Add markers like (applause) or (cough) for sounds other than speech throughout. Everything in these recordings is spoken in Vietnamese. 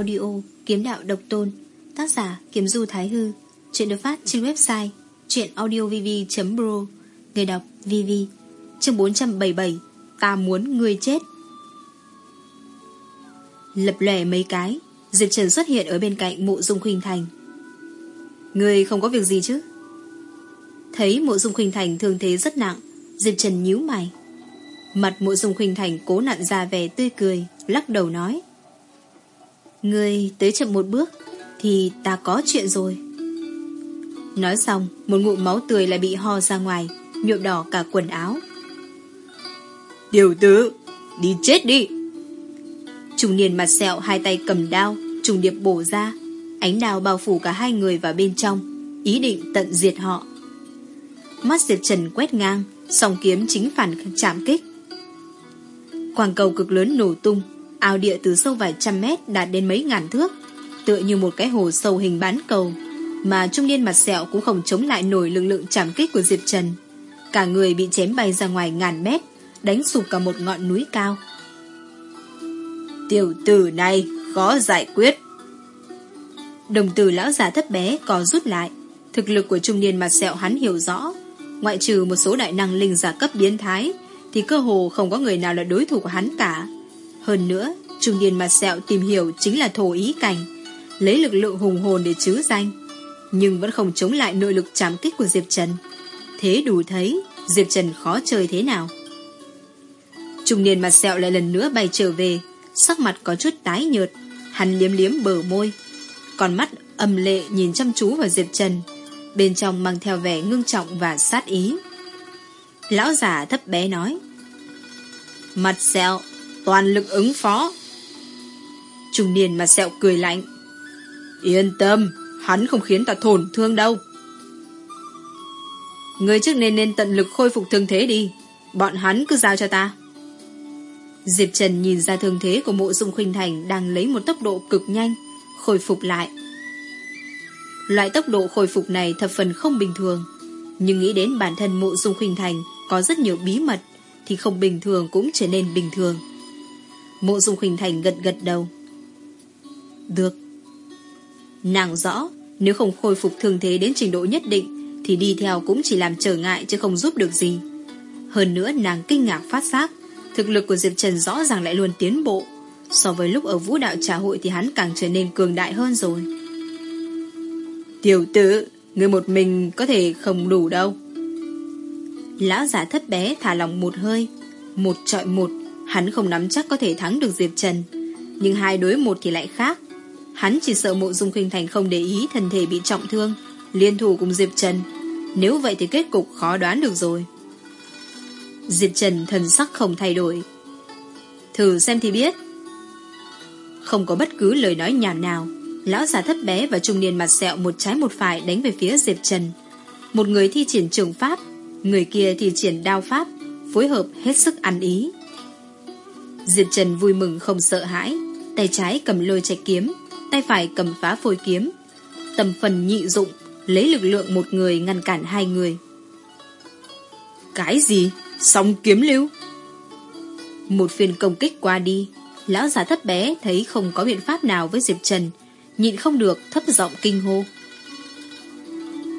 audio Kiếm đạo độc tôn, Tác giả Kiếm Du Thái Hư, Chuyện được phát trên website chuyenaudiovv.pro Người đọc VV Chương 477 Ta muốn người chết. Lập lẻ mấy cái, Diệp Trần xuất hiện ở bên cạnh mộ dung khuynh thành. Người không có việc gì chứ? Thấy mộ dung khuynh thành thương thế rất nặng, Diệp Trần nhíu mày. Mặt mộ dung khuynh thành cố nặn ra vẻ tươi cười, Lắc đầu nói Người tới chậm một bước Thì ta có chuyện rồi. Nói xong Một ngụm máu tươi lại bị ho ra ngoài Nhuộm đỏ cả quần áo. Điều tử Đi chết đi. Trung niên mặt sẹo hai tay cầm đao Trùng điệp bổ ra Ánh đao bao phủ cả hai người vào bên trong Ý định tận diệt họ. Mắt diệt trần quét ngang Song kiếm chính phản chạm kích. Quang cầu cực lớn nổ tung Ao địa từ sâu vài trăm mét Đạt đến mấy ngàn thước, Tựa như một cái hồ sâu hình bán cầu, Mà trung niên mặt sẹo cũng không chống lại nổi lực lượng chạm kích của Diệp Trần. Cả người bị chém bay ra ngoài ngàn mét, Đánh sụp cả một ngọn núi cao. Tiểu tử này khó giải quyết. Đồng tử lão già thấp bé có rút lại. Thực lực của trung niên mặt sẹo hắn hiểu rõ. Ngoại trừ một số đại năng linh giả cấp biến thái, Thì cơ hồ không có người nào là đối thủ của hắn cả. Hơn nữa, Trung niên mặt sẹo tìm hiểu chính là thổ ý cảnh, Lấy lực lượng hùng hồn để chứ danh, Nhưng vẫn không chống lại nội lực chám kích của Diệp Trần. Thế đủ thấy, Diệp Trần khó chơi thế nào. Trung niên mặt sẹo lại lần nữa bay trở về, Sắc mặt có chút tái nhợt, Hắn liếm liếm bờ môi, còn mắt âm lệ nhìn chăm chú vào Diệp Trần, Bên trong mang theo vẻ ngưng trọng và sát ý. Lão giả thấp bé nói, Mặt sẹo Toàn lực ứng phó. Trung niên mặt sẹo cười lạnh. Yên tâm Hắn không khiến ta thổn thương đâu. Người trước nên nên tận lực khôi phục thương thế đi. Bọn hắn cứ giao cho ta. Diệp Trần nhìn ra thương thế của mộ dung khuynh thành đang lấy một tốc độ cực nhanh, khôi phục lại. Loại tốc độ khôi phục này thập phần không bình thường, nhưng nghĩ đến bản thân mộ dung khuynh thành có rất nhiều bí mật thì không bình thường cũng trở nên bình thường. Mộ dung khuynh thành gật gật đầu. Được. Nàng rõ, nếu không khôi phục thương thế đến trình độ nhất định thì đi theo cũng chỉ làm trở ngại chứ không giúp được gì. Hơn nữa nàng kinh ngạc phát giác Thực lực của Diệp Trần rõ ràng lại luôn tiến bộ So với lúc ở vũ đạo trà hội Thì hắn càng trở nên cường đại hơn rồi Tiểu tử Người một mình có thể không đủ đâu Lão giả thất bé thả lòng một hơi Một trọi một Hắn không nắm chắc có thể thắng được Diệp Trần Nhưng hai đối một thì lại khác Hắn chỉ sợ mộ dung khuynh thành không để ý Thân thể bị trọng thương Liên thủ cùng Diệp Trần Nếu vậy thì kết cục khó đoán được rồi Diệp Trần thần sắc không thay đổi. Thử xem thì biết. Không có bất cứ lời nói nhảm nào, lão già thấp bé và trung niên mặt sẹo một trái một phải đánh về phía Diệp Trần. Một người thi triển trường pháp, người kia thi triển đao pháp, phối hợp hết sức ăn ý. Diệp Trần vui mừng không sợ hãi, tay trái cầm lôi chạy kiếm, tay phải cầm phá phôi kiếm. Tầm phần nhị dụng, lấy lực lượng một người ngăn cản hai người. Cái gì? Song kiếm lưu Một phiên công kích qua đi Lão già thấp bé thấy không có biện pháp nào với Diệp Trần Nhịn không được thấp giọng kinh hô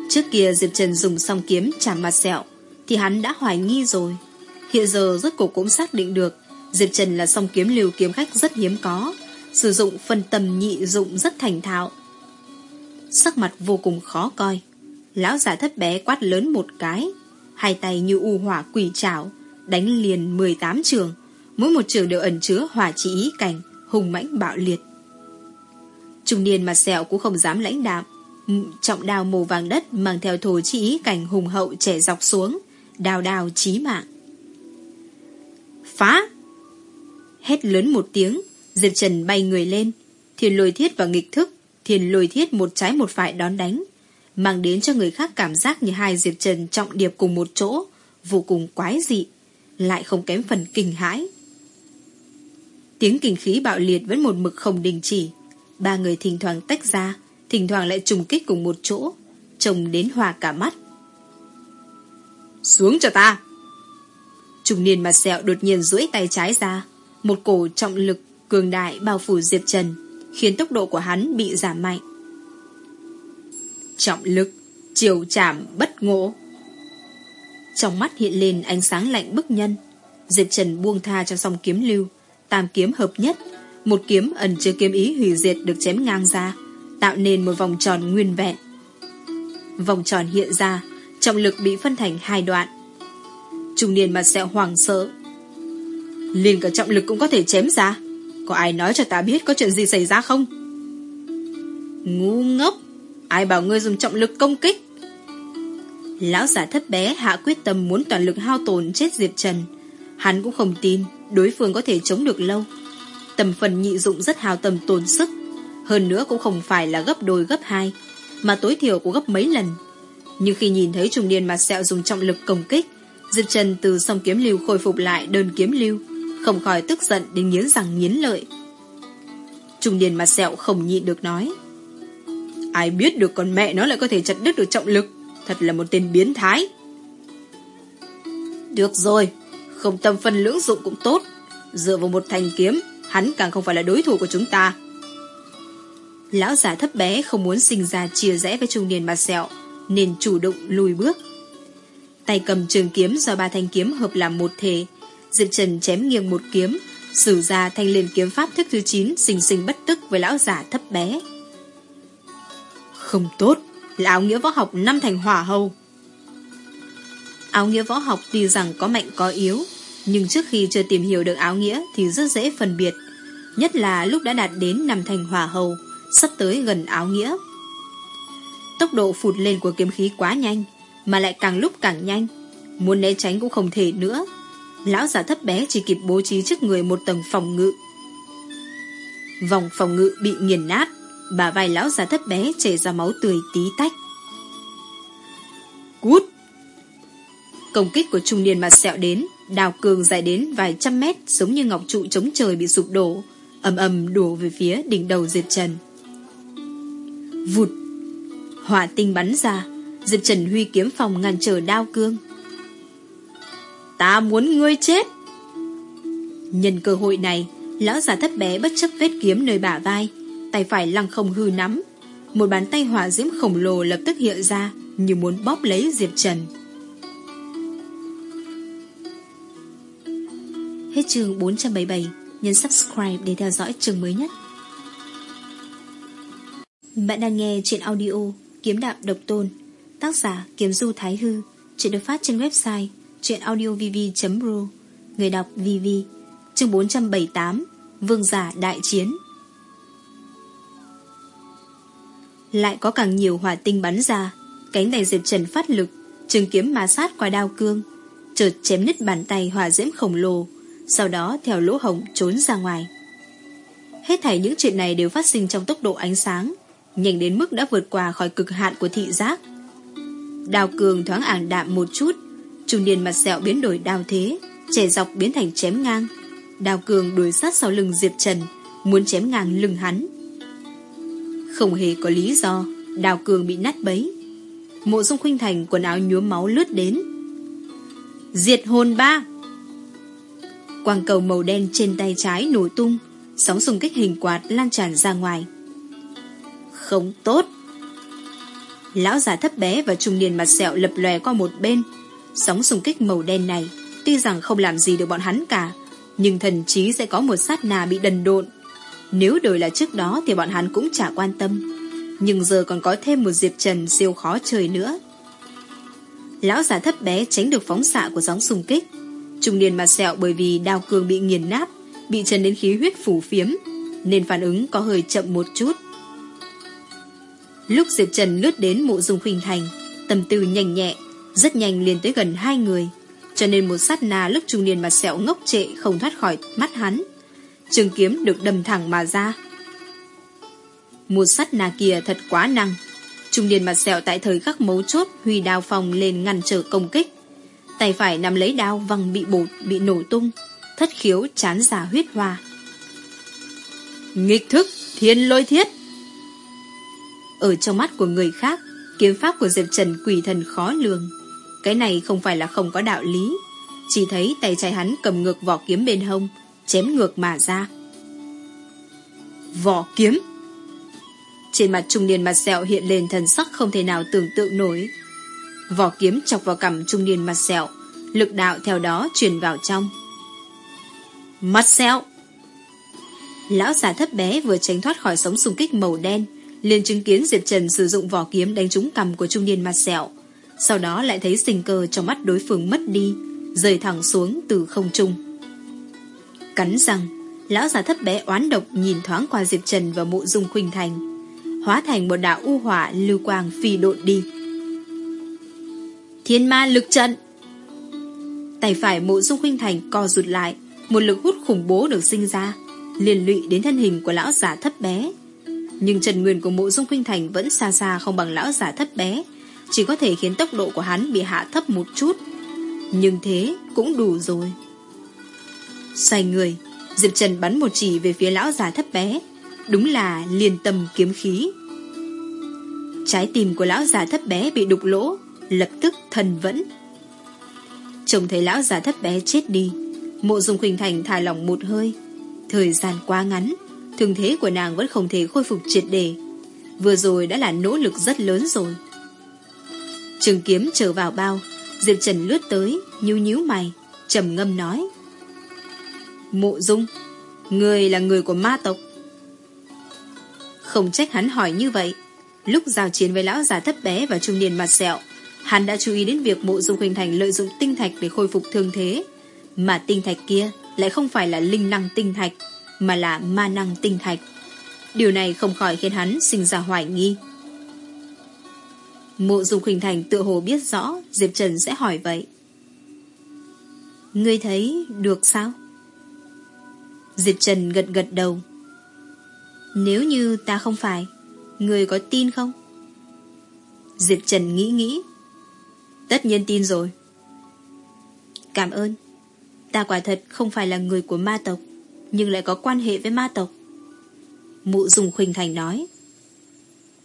Trước kia Diệp Trần dùng song kiếm chạm mặt sẹo Thì hắn đã hoài nghi rồi Hiện giờ rốt cuộc cũng xác định được Diệp Trần là song kiếm lưu kiếm khách rất hiếm có Sử dụng phần tầm nhị dụng rất thành thạo Sắc mặt vô cùng khó coi Lão già thất bé quát lớn một cái hai tay như u hỏa quỷ trảo, đánh liền 18 trường, mỗi một trường đều ẩn chứa hỏa chỉ ý cảnh, hùng mãnh bạo liệt. Trung niên mặt sẹo cũng không dám lãnh đạm, trọng đào màu vàng đất mang theo thổ chỉ ý cảnh hùng hậu trẻ dọc xuống, đào đào chí mạng. Phá! Hét lớn một tiếng, Diệp Trần bay người lên, thiền lôi thiết và nghịch thức, thiền lôi thiết một trái một phải đón đánh, mang đến cho người khác cảm giác như hai Diệp Trần trọng điệp cùng một chỗ, vô cùng quái dị, lại không kém phần kinh hãi. Tiếng kinh khí bạo liệt vẫn một mực không đình chỉ, ba người thỉnh thoảng tách ra, thỉnh thoảng lại trùng kích cùng một chỗ, trông đến hòa cả mắt. Xuống cho ta! Trung niên mặt sẹo đột nhiên duỗi tay trái ra, một cổ trọng lực cường đại bao phủ Diệp Trần, khiến tốc độ của hắn bị giảm mạnh. Trọng lực, chiều chạm bất ngộ. Trong mắt hiện lên ánh sáng lạnh bức nhân. Diệp Trần buông tha cho song kiếm lưu, tam kiếm hợp nhất, một kiếm ẩn chứa kiếm ý hủy diệt được chém ngang ra, tạo nên một vòng tròn nguyên vẹn. Vòng tròn hiện ra, trọng lực bị phân thành hai đoạn. Trung niên mặt sẹo hoàng sợ. Liền cả trọng lực cũng có thể chém ra. Có ai nói cho ta biết có chuyện gì xảy ra không? Ngu ngốc! Ai bảo ngươi dùng trọng lực công kích? Lão giả thấp bé hạ quyết tâm muốn toàn lực hao tồn chết Diệp Trần. Hắn cũng không tin đối phương có thể chống được lâu. Tầm phần nhị dụng rất hào tầm tồn sức. Hơn nữa cũng không phải là gấp đôi gấp hai, mà tối thiểu cũng gấp mấy lần. Nhưng khi nhìn thấy trùng niên mặt sẹo dùng trọng lực công kích, Diệp Trần từ song kiếm lưu khôi phục lại đơn kiếm lưu, không khỏi tức giận đến nghiến răng nghiến lợi. Trung niên mặt sẹo không nhịn được nói. Ai biết được con mẹ nó lại có thể chặt đứt được trọng lực, thật là một tên biến thái. Được rồi, không tâm phân lưỡng dụng cũng tốt. Dựa vào một thanh kiếm, hắn càng không phải là đối thủ của chúng ta. Lão già thấp bé không muốn sinh ra chia rẽ với trung niên mặt sẹo, nên chủ động lùi bước. Tay cầm trường kiếm do ba thanh kiếm hợp làm một thể, Diệp Trần chém nghiêng một kiếm, sử ra thanh liền kiếm pháp thức thứ 9 sinh sinh bất tức với lão giả thấp bé. Không tốt, là áo nghĩa võ học năm thành hỏa hầu. Áo nghĩa võ học tuy rằng có mạnh có yếu, nhưng trước khi chưa tìm hiểu được áo nghĩa thì rất dễ phân biệt, nhất là lúc đã đạt đến năm thành hỏa hầu, sắp tới gần áo nghĩa. Tốc độ phụt lên của kiếm khí quá nhanh, mà lại càng lúc càng nhanh, muốn né tránh cũng không thể nữa. Lão giả thấp bé chỉ kịp bố trí trước người một tầng phòng ngự. Vòng phòng ngự bị nghiền nát, bà vai lão già thấp bé chảy ra máu tươi tí tách. Cút! Công kích của trung niên mặt sẹo đến, đào cường dài đến vài trăm mét giống như ngọc trụ chống trời bị sụp đổ, ầm ầm đổ về phía đỉnh đầu Diệp Trần. Vụt! Hỏa tinh bắn ra, Diệp Trần huy kiếm phòng ngăn trở đao cương. Ta muốn ngươi chết! Nhân cơ hội này, lão già thấp bé bất chấp vết kiếm nơi bả vai, tay phải lăng không hư nắm. Một bàn tay hỏa diễm khổng lồ lập tức hiện ra như muốn bóp lấy Diệp Trần. Hết chương 477, nhấn subscribe để theo dõi chương mới nhất. Bạn đang nghe chuyện audio Kiếm đạm Độc Tôn, tác giả Kiếm Du Thái Hư, chuyện được phát trên website Chuyện audio vv.ru người đọc VV, chương 478, Vương giả đại chiến. Lại có càng nhiều hỏa tinh bắn ra. Cánh tay Diệp Trần phát lực Trường kiếm ma sát qua đao cương. Chợt chém nứt bàn tay hỏa diễm khổng lồ. Sau đó theo lỗ hổng trốn ra ngoài. Hết thảy những chuyện này đều phát sinh trong tốc độ ánh sáng. Nhanh đến mức đã vượt qua khỏi cực hạn của thị giác. Đào cường thoáng ảng đạm một chút. Trung niên mặt sẹo biến đổi đao thế Trẻ dọc biến thành chém ngang. Đào cường đuổi sát sau lưng Diệp Trần, Muốn chém ngang lưng hắn. Không hề có lý do Đào cường bị nát bấy. Mộ dung khuynh thành quần áo nhuốm máu lướt đến. Diệt hồn ba! Quang cầu màu đen trên tay trái nổ tung, Sóng xung kích hình quạt lan tràn ra ngoài. Không tốt! Lão già thấp bé và trung niên mặt sẹo lập lòe qua một bên Sóng xung kích màu đen này Tuy rằng không làm gì được bọn hắn cả Nhưng thần trí sẽ có một sát nà bị đần độn nếu đổi là trước đó thì bọn hắn cũng chả quan tâm. Nhưng giờ còn có thêm một Diệp Trần siêu khó chơi nữa. Lão già thấp bé tránh được phóng xạ của sóng xung kích. Trung niên mặt sẹo bởi vì đao cương bị nghiền nát, bị trần đến khí huyết phủ phiếm, nên phản ứng có hơi chậm một chút. Lúc Diệp Trần lướt đến mộ dung khuynh thành, tâm tư nhanh nhẹ, rất nhanh liền tới gần hai người, cho nên một sát na lúc trung niên mặt sẹo ngốc trệ không thoát khỏi mắt hắn trường kiếm được đâm thẳng mà ra. Một sắt na kia thật quá năng. Trung niên mặt sẹo tại thời khắc mấu chốt huy đao phòng lên ngăn trở công kích. Tay phải nắm lấy đao văng bị bột, bị nổ tung, thất khiếu chán giả huyết hoa. Nghịch thức, thiên lôi thiết. Ở trong mắt của người khác, kiếm pháp của Diệp Trần quỷ thần khó lường. Cái này không phải là không có đạo lý. Chỉ thấy tay trái hắn cầm ngược vỏ kiếm bên hông, chém ngược mà ra. Vỏ kiếm? Trên mặt trung niên mặt sẹo hiện lên thần sắc không thể nào tưởng tượng nổi. Vỏ kiếm chọc vào cằm trung niên mặt sẹo Lực đạo theo đó truyền vào trong. Mặt sẹo! Lão già thấp bé vừa tránh thoát khỏi sóng xung kích màu đen liền chứng kiến Diệp Trần sử dụng vỏ kiếm đánh trúng cằm của trung niên mặt sẹo. Sau đó lại thấy sinh cơ trong mắt đối phương mất đi, Rơi thẳng xuống từ không trung. Cắn răng, Lão già thấp bé oán độc nhìn thoáng qua Diệp Trần và mộ dung khuynh thành, Hóa thành một đạo u hỏa lưu quang phi độn đi. Thiên ma lực trận! Tay phải mộ dung khuynh thành co rụt lại, Một lực hút khủng bố được sinh ra liền lụy đến thân hình của lão giả thấp bé. Nhưng trần nguyên của mộ dung khuynh thành Vẫn xa xa không bằng lão giả thấp bé chỉ có thể khiến tốc độ của hắn bị hạ thấp một chút. Nhưng thế cũng đủ rồi. Xoay người, Diệp Trần bắn một chỉ về phía lão già thấp bé. Đúng là liền tâm kiếm khí. Trái tim của lão già thấp bé bị đục lỗ, Lập tức thần vẫn. Trông thấy lão già thấp bé chết đi, Mộ dung khuynh thành thả lỏng một hơi. Thời gian quá ngắn, Thương thế của nàng vẫn không thể khôi phục triệt đề Vừa rồi đã là nỗ lực rất lớn rồi. Trường kiếm trở vào bao. Diệp Trần lướt tới, Nhíu nhíu mày, trầm ngâm nói. Mộ dung, Người là người của ma tộc. Không trách hắn hỏi như vậy. Lúc giao chiến với lão già thấp bé và trung niên mặt sẹo, Hắn đã chú ý đến việc mộ dung hình thành lợi dụng tinh thạch để khôi phục thương thế. Mà tinh thạch kia lại không phải là linh năng tinh thạch, Mà là ma năng tinh thạch. Điều này không khỏi khiến hắn sinh ra hoài nghi. Mộ dung Khuynh thành tự hồ biết rõ Diệp Trần sẽ hỏi vậy Ngươi thấy được sao? Diệp Trần gật gật đầu. Nếu như ta không phải, người có tin không? Diệp Trần nghĩ nghĩ. Tất nhiên tin rồi. Cảm ơn. Ta quả thật không phải là người của ma tộc, nhưng lại có quan hệ với ma tộc. Mụ dùng khuynh thành nói.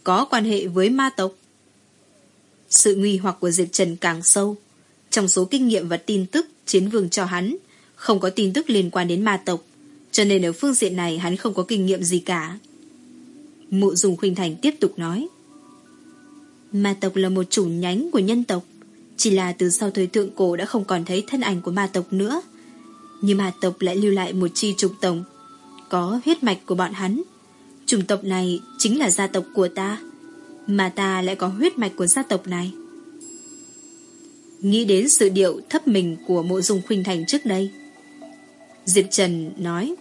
Có quan hệ với ma tộc. Sự nguy hoặc của Diệp Trần càng sâu. Trong số kinh nghiệm và tin tức chiến vương cho hắn, không có tin tức liên quan đến ma tộc, cho nên ở phương diện này hắn không có kinh nghiệm gì cả. Mụ dùng khuynh thành tiếp tục nói. Ma tộc là một chủ nhánh của nhân tộc. Chỉ là từ sau thời thượng cổ đã không còn thấy thân ảnh của ma tộc nữa. Nhưng ma tộc lại lưu lại một chi trục tổng. Có huyết mạch của bọn hắn. Chủng tộc này chính là gia tộc của ta. Mà ta lại có huyết mạch của gia tộc này. Nghĩ đến sự điệu thấp mình của mộ dung khuynh thành trước đây. Diệp Trần nói,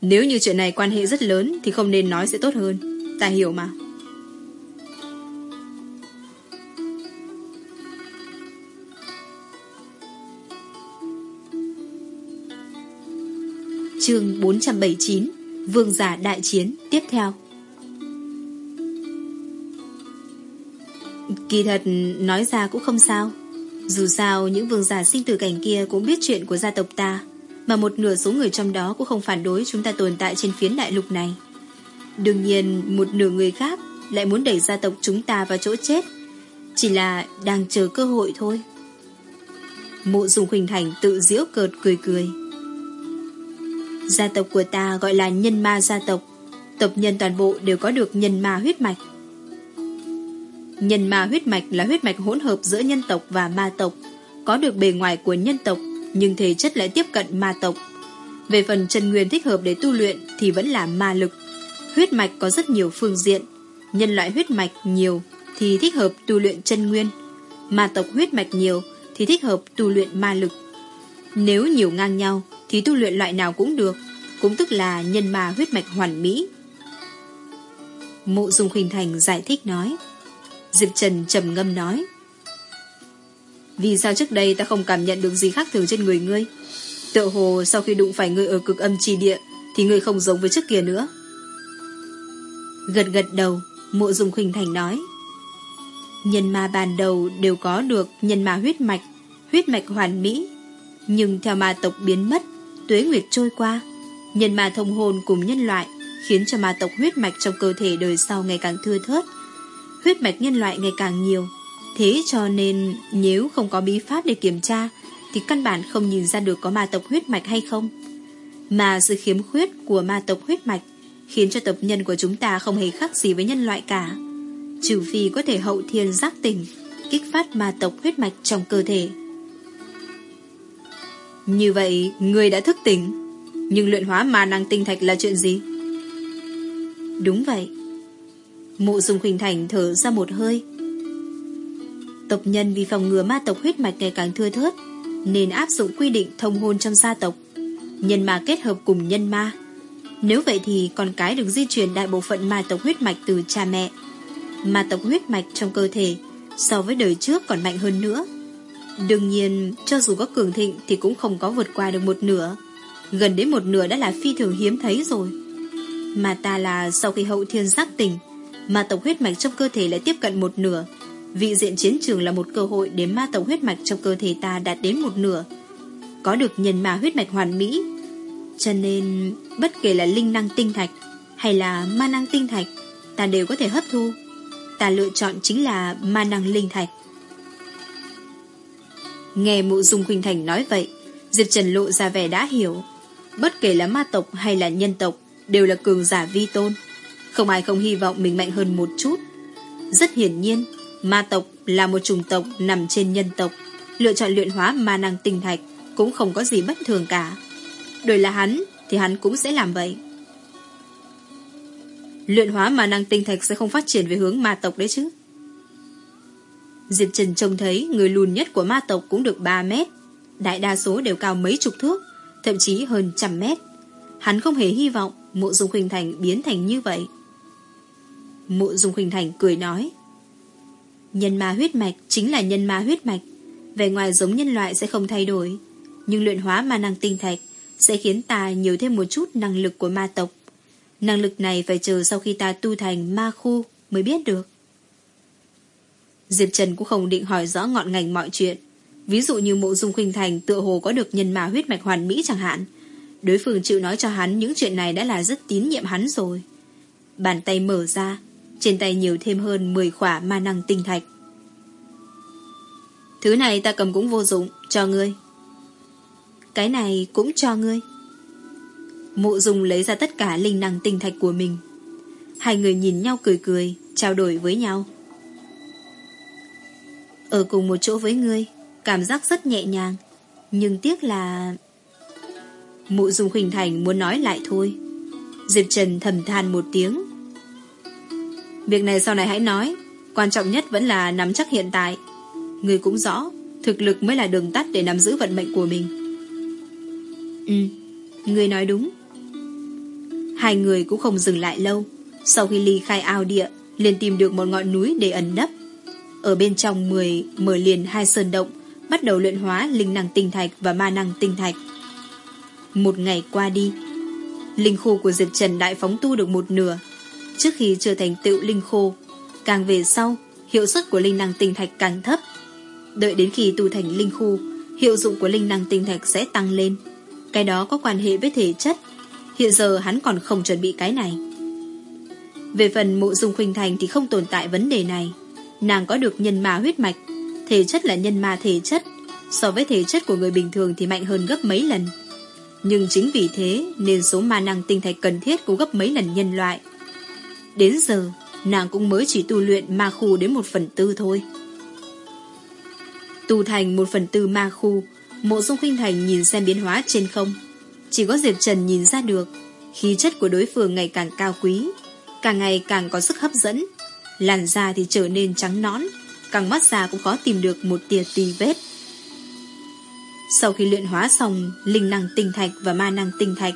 Nếu như chuyện này quan hệ rất lớn Thì không nên nói sẽ tốt hơn, Ta hiểu mà Chương 479 Vương giả đại chiến tiếp theo Kỳ thật, nói ra cũng không sao. Dù sao, những vương giả sinh tử cảnh kia cũng biết chuyện của gia tộc ta, Mà một nửa số người trong đó cũng không phản đối chúng ta tồn tại trên phiến đại lục này. Đương nhiên, một nửa người khác lại muốn đẩy gia tộc chúng ta vào chỗ chết, Chỉ là đang chờ cơ hội thôi. Mộ dùng Huỳnh Thành tự diễu cợt cười cười. Gia tộc của ta gọi là nhân ma gia tộc. Tộc nhân toàn bộ đều có được nhân ma huyết mạch. Nhân ma huyết mạch là huyết mạch hỗn hợp giữa nhân tộc và ma tộc, có được bề ngoài của nhân tộc, nhưng thể chất lại tiếp cận ma tộc. Về phần chân nguyên thích hợp để tu luyện thì vẫn là ma lực. Huyết mạch có rất nhiều phương diện, nhân loại huyết mạch nhiều thì thích hợp tu luyện chân nguyên, ma tộc huyết mạch nhiều thì thích hợp tu luyện ma lực. Nếu nhiều ngang nhau thì tu luyện loại nào cũng được, cũng tức là nhân ma huyết mạch hoàn mỹ. Mộ Dung Khuynh Thành giải thích nói. Diệp Trần trầm ngâm nói. Vì sao trước đây ta không cảm nhận được gì khác thường trên người ngươi? Tự hồ sau khi đụng phải ngươi ở cực âm trì địa, Thì ngươi không giống với trước kia nữa. Gật gật đầu, Mộ Dung Khuynh thành nói. Nhân ma ban đầu đều có được nhân ma huyết mạch Huyết mạch hoàn mỹ. Nhưng theo ma tộc biến mất, Tuế nguyệt trôi qua, Nhân ma thông hồn cùng nhân loại Khiến cho ma tộc huyết mạch trong cơ thể đời sau ngày càng thưa thớt huyết mạch nhân loại ngày càng nhiều. Thế cho nên nếu không có bí pháp để kiểm tra thì căn bản không nhìn ra được có ma tộc huyết mạch hay không. Mà sự khiếm khuyết của ma tộc huyết mạch khiến cho tộc nhân của chúng ta không hề khác gì với nhân loại cả. Trừ phi có thể hậu thiên giác tỉnh, kích phát ma tộc huyết mạch trong cơ thể. Như vậy, người đã thức tỉnh, nhưng luyện hóa ma năng tinh thạch là chuyện gì? Đúng vậy. Mộ dung khuynh thành thở ra một hơi. Tộc nhân vì phòng ngừa ma tộc huyết mạch ngày càng thưa thớt, nên áp dụng quy định thông hôn trong gia tộc. Nhân ma kết hợp cùng nhân ma. Nếu vậy thì con cái được di truyền đại bộ phận ma tộc huyết mạch từ cha mẹ. Ma tộc huyết mạch trong cơ thể so với đời trước còn mạnh hơn nữa. Đương nhiên, cho dù có cường thịnh thì cũng không có vượt qua được một nửa. Gần đến một nửa đã là phi thường hiếm thấy rồi. Mà ta là sau khi hậu thiên giác tỉnh, ma tộc huyết mạch trong cơ thể lại tiếp cận một nửa. Vị diện chiến trường là một cơ hội để ma tộc huyết mạch trong cơ thể ta đạt đến một nửa. Có được nhân ma huyết mạch hoàn mỹ. Cho nên, bất kể là linh năng tinh thạch hay là ma năng tinh thạch, ta đều có thể hấp thu. Ta lựa chọn chính là ma năng linh thạch. Nghe mụ dung khuynh thành nói vậy, Diệp Trần lộ ra vẻ đã hiểu. Bất kể là ma tộc hay là nhân tộc, đều là cường giả vi tôn. Không ai không hy vọng mình mạnh hơn một chút. Rất hiển nhiên, ma tộc là một chủng tộc nằm trên nhân tộc. Lựa chọn luyện hóa ma năng tinh thạch cũng không có gì bất thường cả. Đổi là hắn, thì hắn cũng sẽ làm vậy. Luyện hóa ma năng tinh thạch sẽ không phát triển về hướng ma tộc đấy chứ. Diệp Trần trông thấy người lùn nhất của ma tộc cũng được 3 mét. Đại đa số đều cao mấy chục thước, thậm chí hơn trăm mét. Hắn không hề hy vọng mộ dung khuynh thành biến thành như vậy. Mộ dung khuynh thành cười nói. Nhân ma huyết mạch chính là nhân ma huyết mạch. Về ngoài giống nhân loại sẽ không thay đổi. Nhưng luyện hóa ma năng tinh thạch sẽ khiến ta nhiều thêm một chút năng lực của ma tộc. Năng lực này phải chờ sau khi ta tu thành ma khu mới biết được. Diệp Trần cũng không định hỏi rõ ngọn ngành mọi chuyện. Ví dụ như mộ dung khuynh thành tựa hồ có được nhân ma huyết mạch hoàn mỹ chẳng hạn. Đối phương chịu nói cho hắn những chuyện này đã là rất tín nhiệm hắn rồi. Bàn tay mở ra, trên tay nhiều thêm hơn 10 khỏa ma năng tinh thạch. Thứ này ta cầm cũng vô dụng, cho ngươi. Cái này cũng cho ngươi. Mộ dung lấy ra tất cả linh năng tinh thạch của mình. Hai người nhìn nhau cười cười, trao đổi với nhau. Ở cùng một chỗ với ngươi, cảm giác rất nhẹ nhàng. Nhưng tiếc là... Mụ dung khuynh thành muốn nói lại thôi. Diệp Trần thầm than một tiếng. Việc này sau này hãy nói, quan trọng nhất vẫn là nắm chắc hiện tại. Người cũng rõ, thực lực mới là đường tắt để nắm giữ vận mệnh của mình. Ừ, người nói đúng. Hai người cũng không dừng lại lâu. Sau khi ly khai ao địa, liền tìm được một ngọn núi để ẩn nấp. Ở bên trong 10 mở liền hai sơn động, bắt đầu luyện hóa linh năng tinh thạch và ma năng tinh thạch. Một ngày qua đi, linh khu của Diệp Trần đại phóng tu được một nửa. Trước khi trở thành tựu linh khô, càng về sau, hiệu suất của linh năng tinh thạch càng thấp. Đợi đến khi tu thành linh khu, hiệu dụng của linh năng tinh thạch sẽ tăng lên. Cái đó có quan hệ với thể chất. Hiện giờ hắn còn không chuẩn bị cái này. Về phần mộ dung khuynh thành thì không tồn tại vấn đề này. Nàng có được nhân ma huyết mạch Thể chất là nhân ma thể chất So với thể chất của người bình thường thì mạnh hơn gấp mấy lần Nhưng chính vì thế Nên số ma năng tinh thạch cần thiết Cũng gấp mấy lần nhân loại Đến giờ nàng cũng mới chỉ tu luyện ma khu đến một phần tư thôi. Tu thành một phần tư ma khu Mộ dung khinh thành nhìn xem biến hóa trên không. Chỉ có Diệp Trần nhìn ra được Khí chất của đối phương ngày càng cao quý Càng ngày càng có sức hấp dẫn. Làn da thì trở nên trắng nõn, càng mắt ra cũng khó tìm được một tia tì vết. Sau khi luyện hóa xong linh năng tinh thạch và ma năng tinh thạch,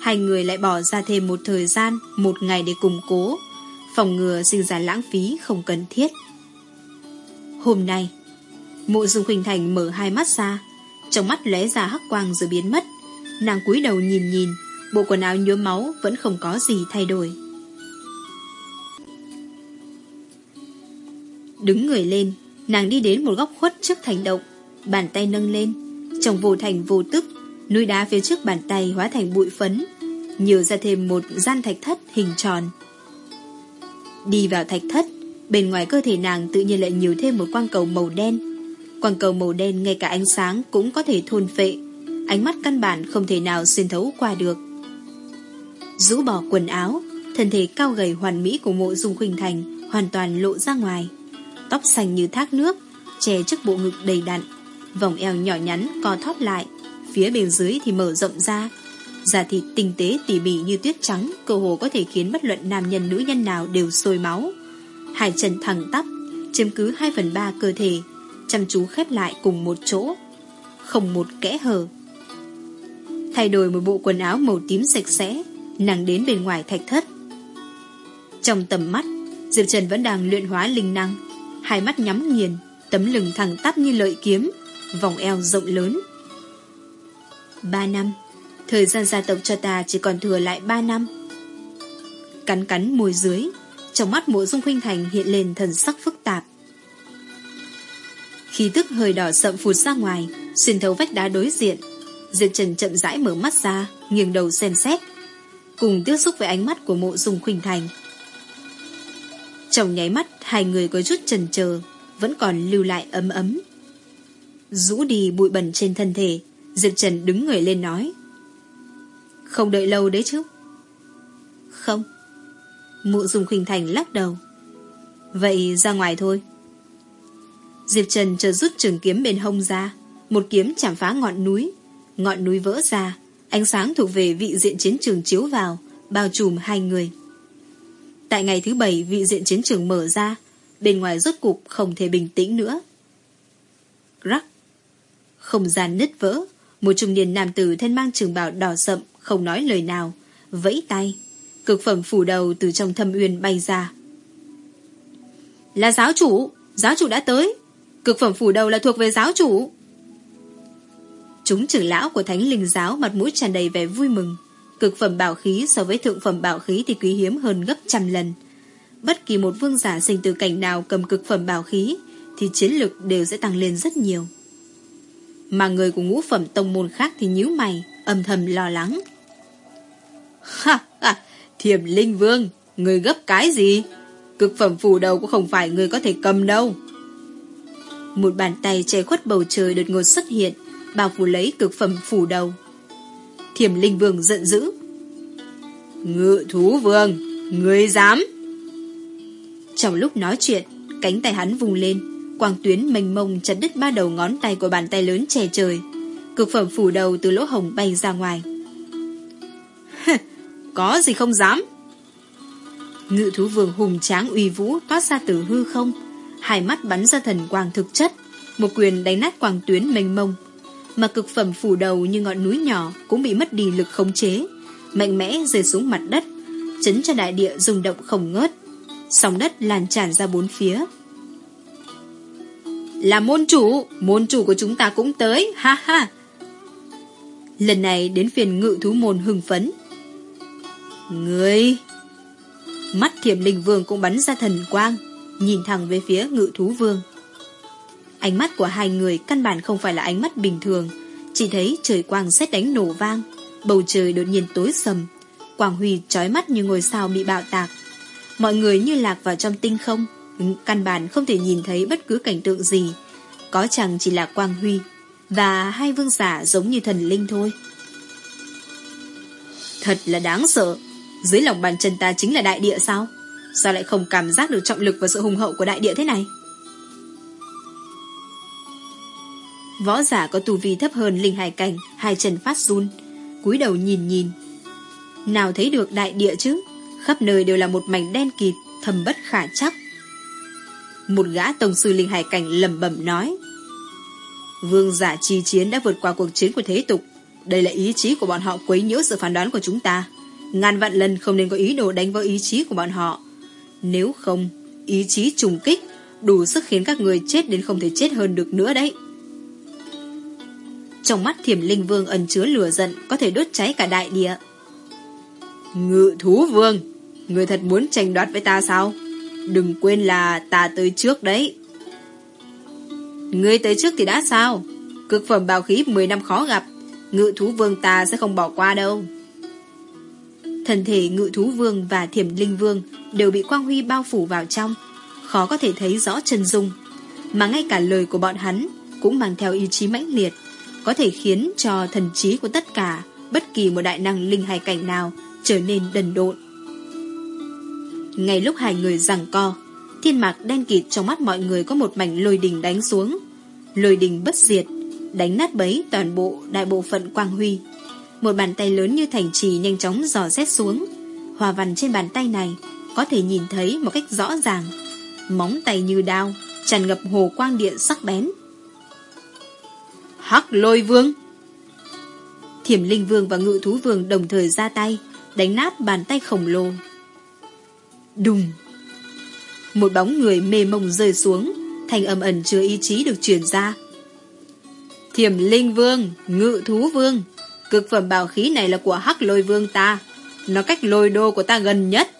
hai người lại bỏ ra thêm một thời gian, một ngày để củng cố, phòng ngừa sinh ra lãng phí không cần thiết. Hôm nay, mộ dung khuynh thành mở hai mắt ra, trong mắt lóe ra hắc quang rồi biến mất. Nàng cúi đầu nhìn nhìn, bộ quần áo nhuốm máu vẫn không có gì thay đổi. Đứng người lên, nàng đi đến một góc khuất trước thành động, bàn tay nâng lên. Trong vô thành vô tức, núi đá phía trước bàn tay hóa thành bụi phấn, nhiều ra thêm một gian thạch thất hình tròn. Đi vào thạch thất, bên ngoài cơ thể nàng tự nhiên lại nhiều thêm một quang cầu màu đen. Quang cầu màu đen ngay cả ánh sáng cũng có thể thôn phệ, ánh mắt căn bản không thể nào xuyên thấu qua được. Rũ bỏ quần áo, thân thể cao gầy hoàn mỹ của mộ dung khuynh thành hoàn toàn lộ ra ngoài. Tóc xanh như thác nước, che trước bộ ngực đầy đặn, vòng eo nhỏ nhắn co thóp lại, phía bên dưới thì mở rộng ra. Da thịt tinh tế tỉ mỉ như tuyết trắng, cơ hồ có thể khiến bất luận nam nhân nữ nhân nào đều sôi máu. Hai chân thẳng tắp, chiếm cứ 2 phần 3 cơ thể, chăm chú khép lại cùng một chỗ, không một kẽ hở. Thay đổi một bộ quần áo màu tím sạch sẽ, nàng đến bên ngoài thạch thất. Trong tầm mắt, Diệp Trần vẫn đang luyện hóa linh năng, hai mắt nhắm nghiền, tấm lưng thẳng tắp như lợi kiếm, vòng eo rộng lớn. Ba năm, thời gian gia tộc cho ta chỉ còn thừa lại ba năm. Cắn cắn môi dưới, trong mắt mộ dung khuynh thành hiện lên thần sắc phức tạp. Khí tức hơi đỏ sậm phụt ra ngoài, xuyên thấu vách đá đối diện. Diệp Trần chậm rãi mở mắt ra, nghiêng đầu xem xét, cùng tiếp xúc với ánh mắt của mộ dung khuynh thành. Trong nháy mắt, hai người có chút chần chờ, vẫn còn lưu lại ấm ấm. Rũ đi bụi bẩn trên thân thể, Diệp Trần đứng người lên nói. Không đợi lâu đấy chứ? Không. Mộ dùng khinh thành lắc đầu. Vậy ra ngoài thôi. Diệp Trần chờ rút trường kiếm bên hông ra, một kiếm chạm phá ngọn núi. Ngọn núi vỡ ra, ánh sáng thuộc về vị diện chiến trường chiếu vào, bao trùm hai người. Tại ngày thứ bảy vị diện chiến trường mở ra, bên ngoài rốt cục không thể bình tĩnh nữa. Rắc. Không gian nứt vỡ, một trung niên nam tử thân mang trường bào đỏ sậm, không nói lời nào, vẫy tay. Cực phẩm phủ đầu từ trong thâm uyên bay ra. Là giáo chủ, giáo chủ đã tới. Cực phẩm phủ đầu là thuộc về giáo chủ. Chúng trưởng lão của thánh linh giáo mặt mũi tràn đầy vẻ vui mừng. Cực phẩm bảo khí so với thượng phẩm bảo khí thì quý hiếm hơn gấp trăm lần. Bất kỳ một vương giả sinh từ cảnh nào cầm cực phẩm bảo khí thì chiến lực đều sẽ tăng lên rất nhiều. Mà người của ngũ phẩm tông môn khác thì nhíu mày, âm thầm lo lắng. Ha ha, thiểm linh vương, người gấp cái gì? Cực phẩm phủ đầu cũng không phải người có thể cầm đâu. Một bàn tay che khuất bầu trời đột ngột xuất hiện, bao phủ lấy cực phẩm phủ đầu. Thiểm linh vương giận dữ. Ngự thú vương, người dám! Trong lúc nói chuyện, cánh tay hắn vùng lên, quang tuyến mênh mông chặt đứt ba đầu ngón tay của bàn tay lớn che trời. Cực phẩm phủ đầu từ lỗ hồng bay ra ngoài. Có gì không dám? Ngự thú vương hùng tráng uy vũ toát ra từ hư không, hai mắt bắn ra thần quang thực chất, một quyền đánh nát quang tuyến mênh mông. Mà cực phẩm phủ đầu như ngọn núi nhỏ cũng bị mất đi lực khống chế, mạnh mẽ rơi xuống mặt đất, chấn cho đại địa rung động không ngớt sóng đất lan tràn ra bốn phía. Là môn chủ, môn chủ của chúng ta cũng tới, ha ha. Lần này đến phiền ngự thú môn hưng phấn. Người... Mắt thiểm linh vương cũng bắn ra thần quang, nhìn thẳng về phía ngự thú vương. Ánh mắt của hai người căn bản không phải là ánh mắt bình thường, chỉ thấy trời quang xét đánh nổ vang, bầu trời đột nhiên tối sầm, quảng huy trói mắt như ngôi sao bị bạo tạc. Mọi người như lạc vào trong tinh không Căn bản không thể nhìn thấy bất cứ cảnh tượng gì. Có chẳng chỉ là Quang Huy Và hai vương giả giống như thần linh thôi? Thật là đáng sợ. Dưới lòng bàn chân ta chính là đại địa sao? Sao lại không cảm giác được trọng lực Và sự hùng hậu của đại địa thế này? Võ giả có tu vi thấp hơn linh hải cảnh Hai chân phát run cúi đầu nhìn nhìn. Nào thấy được đại địa chứ? Khắp nơi đều là một mảnh đen kịt, thầm bất khả chắc. Một gã tổng sư linh hải cảnh lẩm bẩm nói. Vương giả chi chiến đã vượt qua cuộc chiến của thế tục. Đây là ý chí của bọn họ quấy nhiễu sự phán đoán của chúng ta. Ngàn vạn lần không nên có ý đồ đánh vào ý chí của bọn họ. Nếu không, ý chí trùng kích đủ sức khiến các người chết đến không thể chết hơn được nữa đấy. Trong mắt thiểm linh vương ẩn chứa lửa giận có thể đốt cháy cả đại địa. Ngự thú vương Người thật muốn tranh đoạt với ta sao Đừng quên là ta tới trước đấy. Người tới trước thì đã sao? Cực phẩm bào khí 10 năm khó gặp. Ngự thú vương ta sẽ không bỏ qua đâu. Thần thể ngự thú vương và thiểm linh vương Đều bị quang huy bao phủ vào trong. Khó có thể thấy rõ chân dung. Mà ngay cả lời của bọn hắn Cũng mang theo ý chí mãnh liệt có thể khiến cho thần trí của tất cả, bất kỳ một đại năng linh hài cảnh nào trở nên đần độn. Ngay lúc hai người giằng co, thiên mạc đen kịt trong mắt mọi người có một mảnh lôi đình đánh xuống. Lôi đình bất diệt, đánh nát bấy toàn bộ đại bộ phận quang huy. Một bàn tay lớn như thành trì nhanh chóng dò xét xuống. Hòa văn trên bàn tay này có thể nhìn thấy một cách rõ ràng. Móng tay như đao, tràn ngập hồ quang điện sắc bén. Hắc lôi vương Thiểm linh vương và ngự thú vương đồng thời ra tay, đánh nát bàn tay khổng lồ. Đùng Một bóng người mê mông rơi xuống, thành âm ẩn chứa ý chí được truyền ra. Thiểm linh vương, ngự thú vương, cực phẩm bảo khí này là của hắc lôi vương ta, nó cách lôi đô của ta gần nhất.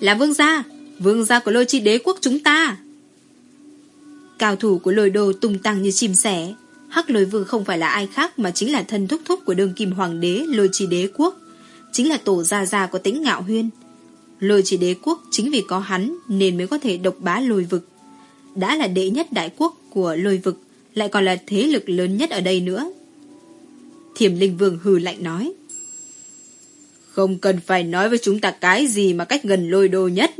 Là vương gia, vương gia của lôi chi đế quốc chúng ta. Cao thủ của lôi đô tung tăng như chim sẻ. Hắc lôi vương không phải là ai khác mà chính là thân thúc thúc của đương kim hoàng đế lôi chi đế quốc. Chính là tổ gia gia của tĩnh ngạo huyên. Lôi chỉ đế quốc chính vì có hắn nên mới có thể độc bá lôi vực. Đã là đệ nhất đại quốc của lôi vực, lại còn là thế lực lớn nhất ở đây nữa. Thiểm linh vương hừ lạnh nói. Không cần phải nói với chúng ta cái gì mà cách gần lôi đô nhất.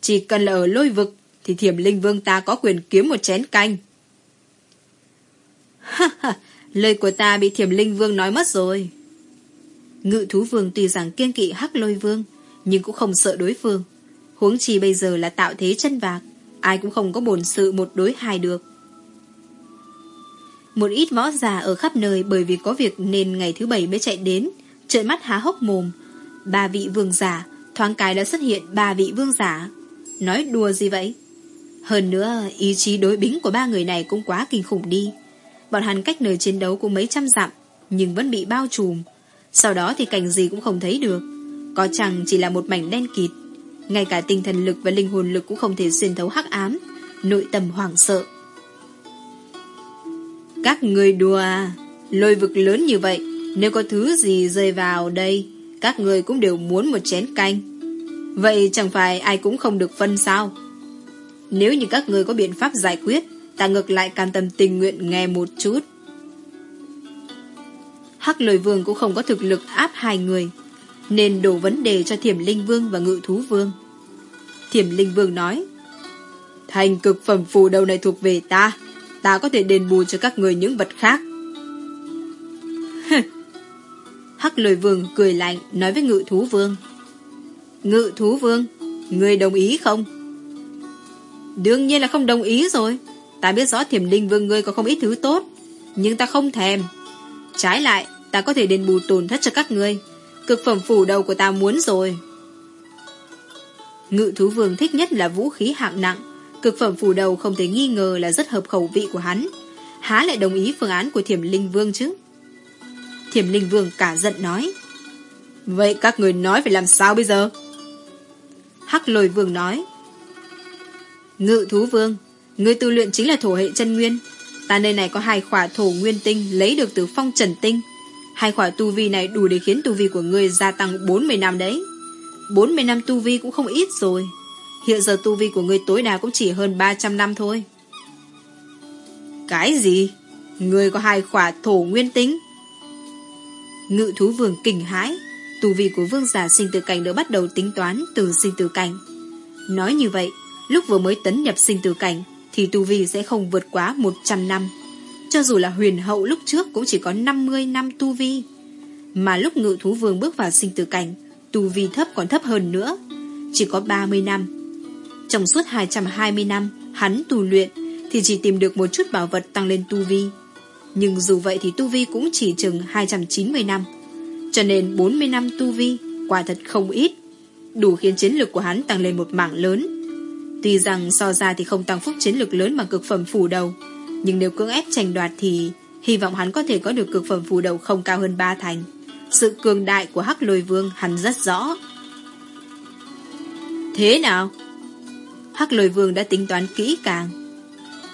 Chỉ cần là ở lôi vực thì thiểm linh vương ta có quyền kiếm một chén canh. (laughs) Ha ha, lời của ta bị thiểm linh vương nói mất rồi. Ngự thú vương tuy rằng kiên kỵ hắc lôi vương, nhưng cũng không sợ đối phương. Huống chi bây giờ là tạo thế chân vạc, ai cũng không có bổn sự một đối hai được. Một ít võ già ở khắp nơi bởi vì có việc nên ngày thứ bảy mới chạy đến, trợn mắt há hốc mồm. Ba vị vương giả, thoáng cái đã xuất hiện ba vị vương giả. Nói đùa gì vậy? Hơn nữa, ý chí đối bính của ba người này cũng quá kinh khủng đi. Bọn hắn cách nơi chiến đấu cũng mấy trăm dặm, nhưng vẫn bị bao trùm. Sau đó thì cảnh gì cũng không thấy được. Có chẳng chỉ là một mảnh đen kịt. Ngay cả tinh thần lực và linh hồn lực cũng không thể xuyên thấu hắc ám. Nội tâm hoảng sợ. Các người đùa à? Lôi vực lớn như vậy, nếu có thứ gì rơi vào đây, các người cũng đều muốn một chén canh. Vậy chẳng phải ai cũng không được phân sao? Nếu như các người có biện pháp giải quyết, ta ngược lại cam tâm tình nguyện nghe một chút. Hắc lời vương cũng không có thực lực áp hai người, nên đổ vấn đề cho thiểm linh vương và ngự thú vương. Thiểm linh vương nói, Thành cực phẩm phù đầu này thuộc về ta, ta có thể đền bù cho các người những vật khác. (laughs) Hắc lời vương cười lạnh nói với ngự thú vương. Ngự thú vương, người đồng ý không? Đương nhiên là không đồng ý rồi. Ta biết rõ thiểm linh vương ngươi có không ít thứ tốt, nhưng ta không thèm. Trái lại, ta có thể đền bù tổn thất cho các ngươi. Cực phẩm phủ đầu của ta muốn rồi. Ngự thú vương thích nhất là vũ khí hạng nặng. Cực phẩm phủ đầu không thể nghi ngờ là rất hợp khẩu vị của hắn. Há lại đồng ý phương án của thiểm linh vương chứ? Thiểm linh vương cả giận nói. Vậy các người nói phải làm sao bây giờ? Hắc lôi vương nói. Ngự thú vương, người tu luyện chính là thổ hệ chân nguyên. Ta nơi này có hai khỏa thổ nguyên tinh lấy được từ phong trần tinh. Hai khỏa tu vi này đủ để khiến tu vi của ngươi gia tăng 40 năm đấy. 40 năm tu vi cũng không ít rồi. Hiện giờ tu vi của ngươi tối đa cũng chỉ hơn 300 năm thôi. Cái gì? Ngươi có hai khỏa thổ nguyên tinh? Ngự thú vương kinh hãi. Tu vi của vương giả sinh tử cảnh đã bắt đầu tính toán từ sinh tử cảnh. Nói như vậy, Lúc vừa mới tấn nhập sinh tử cảnh thì tu vi sẽ không vượt quá 100 năm. Cho dù là huyền hậu lúc trước Cũng chỉ có 50 năm tu vi. Mà lúc ngự thú vương bước vào sinh tử cảnh Tu vi thấp còn thấp hơn nữa. Chỉ có 30 năm. Trong suốt 220 năm, Hắn tu luyện Thì chỉ tìm được một chút bảo vật tăng lên tu vi. Nhưng dù vậy thì tu vi cũng chỉ chừng 290 năm. Cho nên 40 năm tu vi Quả thật không ít. Đủ khiến chiến lược của hắn tăng lên một mảng lớn. Tuy rằng so ra thì không tăng phúc chiến lược lớn bằng cực phẩm phủ đầu, nhưng nếu cưỡng ép tranh đoạt thì hy vọng hắn có thể có được cực phẩm phủ đầu không cao hơn ba thành. Sự cường đại của Hắc Lôi Vương hắn rất rõ. Thế nào? Hắc Lôi Vương đã tính toán kỹ càng.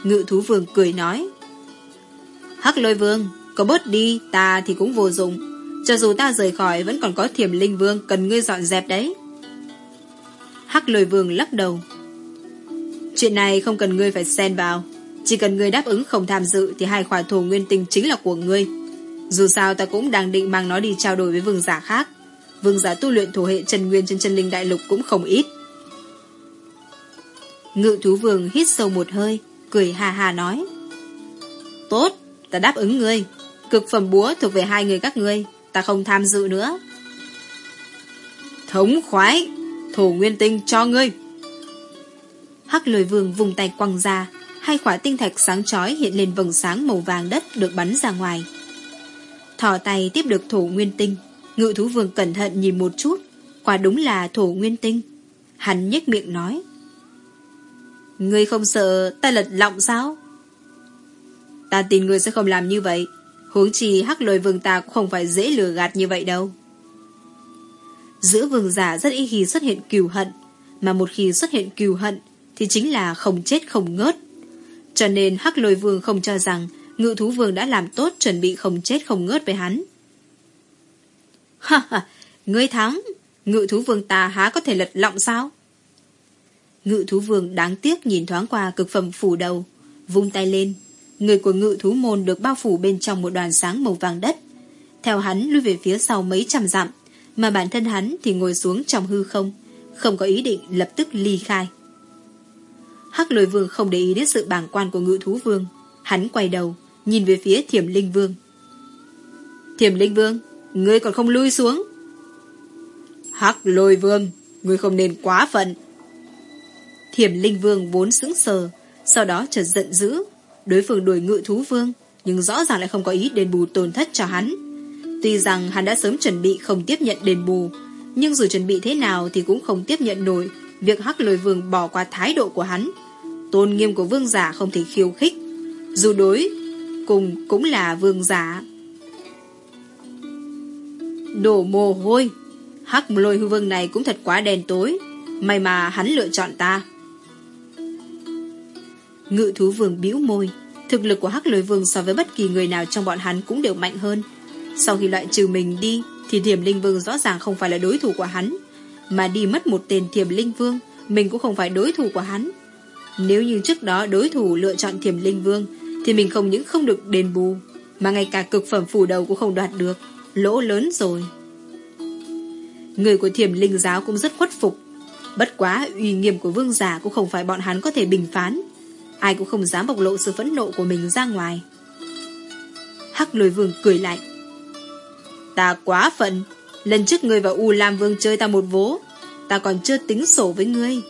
Ngự thú vương cười nói. Hắc Lôi Vương, có bớt đi, ta thì cũng vô dụng. Cho dù ta rời khỏi vẫn còn có thiểm linh vương cần ngươi dọn dẹp đấy. Hắc Lôi Vương lắc đầu. Chuyện này không cần ngươi phải xen vào. Chỉ cần ngươi đáp ứng không tham dự Thì hai khỏa thổ nguyên tinh chính là của ngươi. Dù sao ta cũng đang định mang nó đi trao đổi với vương giả khác. Vương giả tu luyện thổ hệ Trần Nguyên trên chân linh đại lục cũng không ít. Ngự thú vương hít sâu một hơi Cười hà hà nói. Tốt, ta đáp ứng ngươi. Cực phẩm búa thuộc về hai người các ngươi Ta không tham dự nữa. Thống khoái Thổ nguyên tinh cho ngươi. Hắc lôi vương vùng tay quăng ra, Hai quả tinh thạch sáng chói hiện lên vầng sáng màu vàng đất được bắn ra ngoài. Thỏ tay tiếp được thổ nguyên tinh, Ngự thú vương cẩn thận nhìn một chút, Quả đúng là thổ nguyên tinh. Hắn nhếch miệng nói, Ngươi không sợ ta lật lọng sao? Ta tin ngươi sẽ không làm như vậy, Huống chi hắc lôi vương ta cũng không phải dễ lừa gạt như vậy đâu. Giữa vương giả rất ít khi xuất hiện cừu hận, Mà một khi xuất hiện cừu hận thì chính là không chết không ngớt. Cho nên hắc lôi vương không cho rằng Ngự thú vương đã làm tốt chuẩn bị không chết không ngớt với hắn. (laughs) Ha ha, Ngươi thắng. Ngự thú vương ta há có thể lật lọng sao? Ngự thú vương đáng tiếc nhìn thoáng qua cực phẩm phủ đầu, Vung tay lên. Người của ngự thú môn được bao phủ bên trong một đoàn sáng màu vàng đất. Theo hắn lui về phía sau mấy trăm dặm, Mà bản thân hắn thì ngồi xuống trong hư không Không có ý định lập tức ly khai. Hắc lôi vương không để ý đến sự bàng quan của ngự thú vương. Hắn quay đầu, Nhìn về phía thiểm linh vương. Thiểm linh vương, Ngươi còn không lui xuống. Hắc lôi vương, Ngươi không nên quá phận. Thiểm linh vương vốn sững sờ, Sau đó chợt giận dữ. Đối phương đuổi ngự thú vương, Nhưng rõ ràng lại không có ý đền bù tổn thất cho hắn. Tuy rằng hắn đã sớm chuẩn bị không tiếp nhận đền bù, Nhưng dù chuẩn bị thế nào Thì cũng không tiếp nhận nổi. Việc hắc lôi vương bỏ qua thái độ của hắn Tôn nghiêm của vương giả không thể khiêu khích. Dù đối, Cùng cũng là vương giả. Đổ mồ hôi. Hắc lôi hư vương này cũng thật quá đen tối. May mà hắn lựa chọn ta. Ngự thú vương bĩu môi. Thực lực của Hắc lôi vương so với bất kỳ người nào trong bọn hắn cũng đều mạnh hơn. Sau khi loại trừ mình đi, Thì thiểm linh vương rõ ràng không phải là đối thủ của hắn. Mà đi mất một tên thiểm linh vương, Mình cũng không phải đối thủ của hắn. Nếu như trước đó đối thủ lựa chọn thiểm linh vương, Thì mình không những không được đền bù, Mà ngay cả cực phẩm phủ đầu cũng không đoạt được. Lỗ lớn rồi. Người của thiểm linh giáo cũng rất khuất phục. Bất quá uy nghiêm của vương giả Cũng không phải bọn hắn có thể bình phán. Ai cũng không dám bộc lộ sự phẫn nộ của mình ra ngoài. Hắc lôi vương cười lạnh Ta quá phận. Lần trước ngươi và U Lam Vương chơi ta một vố. Ta còn chưa tính sổ với ngươi.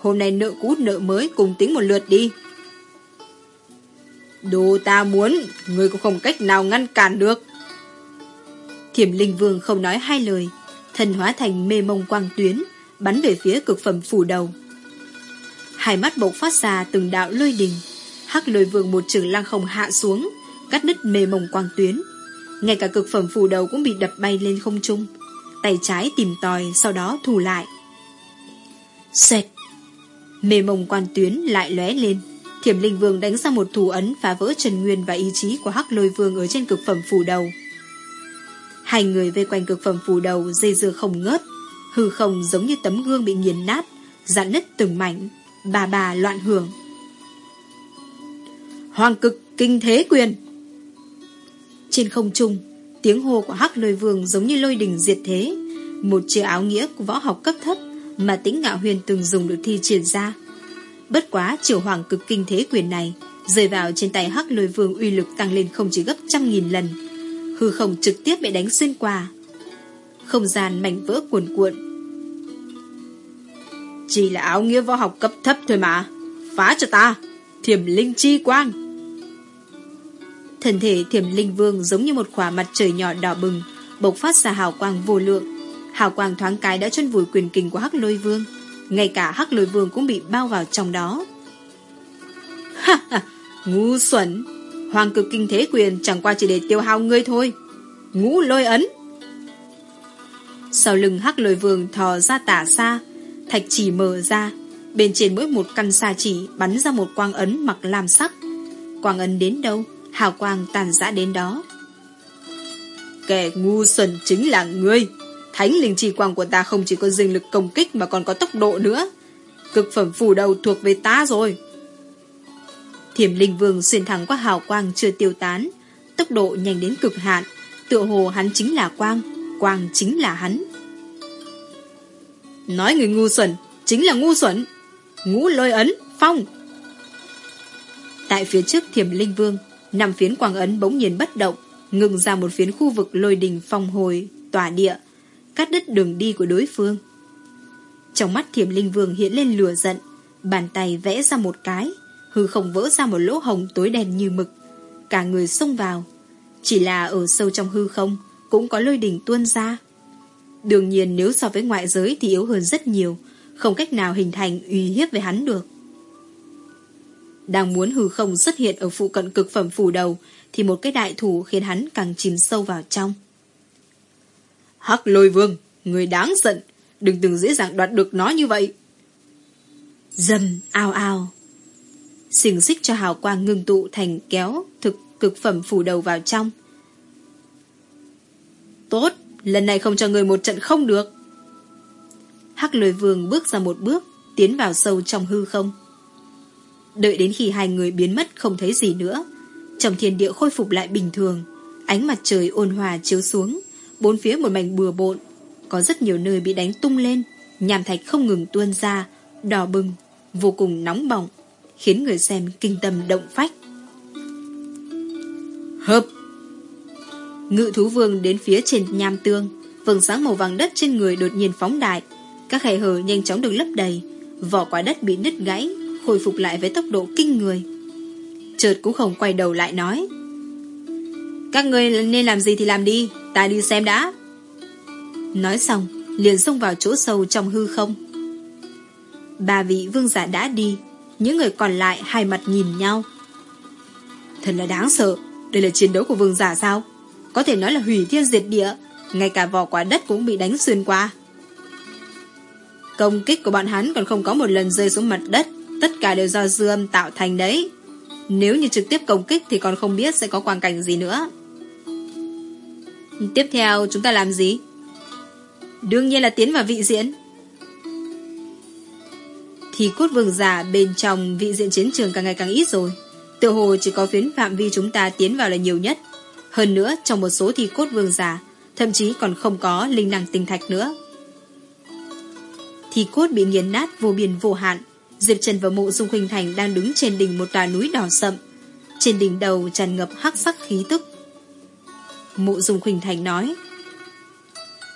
Hôm nay nợ cũ nợ mới cùng tính một lượt đi. Đồ ta muốn, người cũng không cách nào ngăn cản được. Thiểm linh vương không nói hai lời, Thần hóa thành mê mông quang tuyến, Bắn về phía cực phẩm phủ đầu. Hai mắt bộc phát ra từng đạo lôi đình, Hắc lôi vương một trường lăng không hạ xuống, Cắt đứt mê mông quang tuyến. Ngay cả cực phẩm phủ đầu cũng bị đập bay lên không trung, Tay trái tìm tòi, Sau đó thù lại. Xoẹt Mê mông quan tuyến lại lóe lên. Thiểm linh vương đánh ra một thủ ấn Phá vỡ trần nguyên và ý chí của hắc lôi vương Ở trên cực phẩm phủ đầu. Hai người vây quanh cực phẩm phủ đầu, Dây dưa không ngớt. Hư không giống như tấm gương bị nghiền nát, Dạn nứt từng mảnh Bà bà loạn hưởng. Hoàng cực kinh thế quyền! Trên không trung, Tiếng hô của hắc lôi vương giống như lôi đình diệt thế. Một chiếc áo nghĩa của võ học cấp thấp mà tính ngạo huyền từng dùng được thi triển ra. Bất quá triều hoàng cực kinh thế quyền này, Rơi vào trên tay hắc lôi vương uy lực tăng lên không chỉ gấp trăm nghìn lần. Hư không trực tiếp bị đánh xuyên qua. Không gian mảnh vỡ cuồn cuộn. Chỉ là áo nghĩa võ học cấp thấp thôi mà. Phá cho ta, Thiểm linh chi quang. Thân thể thiểm linh vương giống như một khỏa mặt trời nhỏ đỏ bừng, Bộc phát ra hào quang vô lượng. Hào quang thoáng cái đã chân vùi quyền kình của hắc lôi vương. Ngay cả hắc lôi vương cũng bị bao vào trong đó. (laughs) Ha ha, Ngu xuẩn. Hoàng cực kinh thế quyền chẳng qua chỉ để tiêu hao ngươi thôi. Ngũ lôi ấn. Sau lưng hắc lôi vương thò ra tả xa, Thạch chỉ mở ra. Bên trên mỗi một căn xa chỉ Bắn ra một quang ấn mặc lam sắc. Quang ấn đến đâu? Hào quang tàn giã đến đó. Kẻ ngu xuẩn chính là ngươi. Thánh linh chi quang của ta không chỉ có dinh lực công kích Mà còn có tốc độ nữa Cực phẩm phủ đầu thuộc về ta rồi Thiểm linh vương xuyên thẳng qua hào quang chưa tiêu tán, tốc độ nhanh đến cực hạn, tựa hồ hắn chính là quang, quang chính là hắn. Nói người ngu xuẩn, chính là ngu xuẩn. Ngũ lôi ấn, phong. Tại phía trước thiểm linh vương, nằm phiến quang ấn bỗng nhiên bất động, ngừng ra một phiến khu vực lôi đình phong hồi, tỏa địa, cắt đứt đường đi của đối phương. Trong mắt thiểm linh vương hiện lên lửa giận, bàn tay vẽ ra một cái, hư không vỡ ra một lỗ hồng tối đen như mực. Cả người xông vào, chỉ là ở sâu trong hư không cũng có lôi đỉnh tuôn ra. Đương nhiên nếu so với ngoại giới thì yếu hơn rất nhiều, không cách nào hình thành uy hiếp với hắn được. Đang muốn hư không xuất hiện ở phụ cận cực phẩm phủ đầu thì một cái đại thủ khiến hắn càng chìm sâu vào trong. Hắc lôi vương, người đáng giận, đừng từng dễ dàng đoạt được nó như vậy. Dầm, ao ao. Xình xích cho hào quang ngưng tụ thành kéo thực cực phẩm phủ đầu vào trong. Tốt, lần này không cho người một trận không được. Hắc lôi vương bước ra một bước, tiến vào sâu trong hư không. Đợi đến khi hai người biến mất không thấy gì nữa, trong thiên địa khôi phục lại bình thường, ánh mặt trời ôn hòa chiếu xuống, bốn phía một mảnh bừa bộn, có rất nhiều nơi bị đánh tung lên, nhàm thạch không ngừng tuôn ra, đỏ bừng, vô cùng nóng bỏng, khiến người xem kinh tâm động phách. Hợp! Ngự thú vương đến phía trên nham tương, vầng sáng màu vàng đất trên người đột nhiên phóng đại, các khe hở nhanh chóng được lấp đầy, vỏ quả đất bị nứt gãy, khôi phục lại với tốc độ kinh người. Chợt cũng không quay đầu lại nói. Các người nên làm gì thì làm đi, ta đi xem đã. Nói xong, liền xông vào chỗ sâu trong hư không. Ba vị vương giả đã đi, những người còn lại hai mặt nhìn nhau. Thật là đáng sợ, đây là chiến đấu của vương giả sao? Có thể nói là hủy thiên diệt địa, ngay cả vỏ quả đất cũng bị đánh xuyên qua. Công kích của bọn hắn còn không có một lần rơi xuống mặt đất, tất cả đều do dư âm tạo thành đấy. Nếu như trực tiếp công kích thì còn không biết sẽ có quang cảnh gì nữa. Tiếp theo chúng ta làm gì? Đương nhiên là tiến vào vị diễn. Thì cốt vương giả bên trong vị diện chiến trường càng ngày càng ít rồi. Tự hồ chỉ có phiến phạm vi chúng ta tiến vào là nhiều nhất. Hơn nữa, trong một số thì cốt vương giả, thậm chí còn không có linh năng tinh thạch nữa. Thì cốt bị nghiền nát vô biên vô hạn. Diệp Trần và mộ dung khuynh thành đang đứng trên đỉnh một tòa núi đỏ sậm. Trên đỉnh đầu tràn ngập hắc sắc khí tức. Mộ dung khuynh thành nói.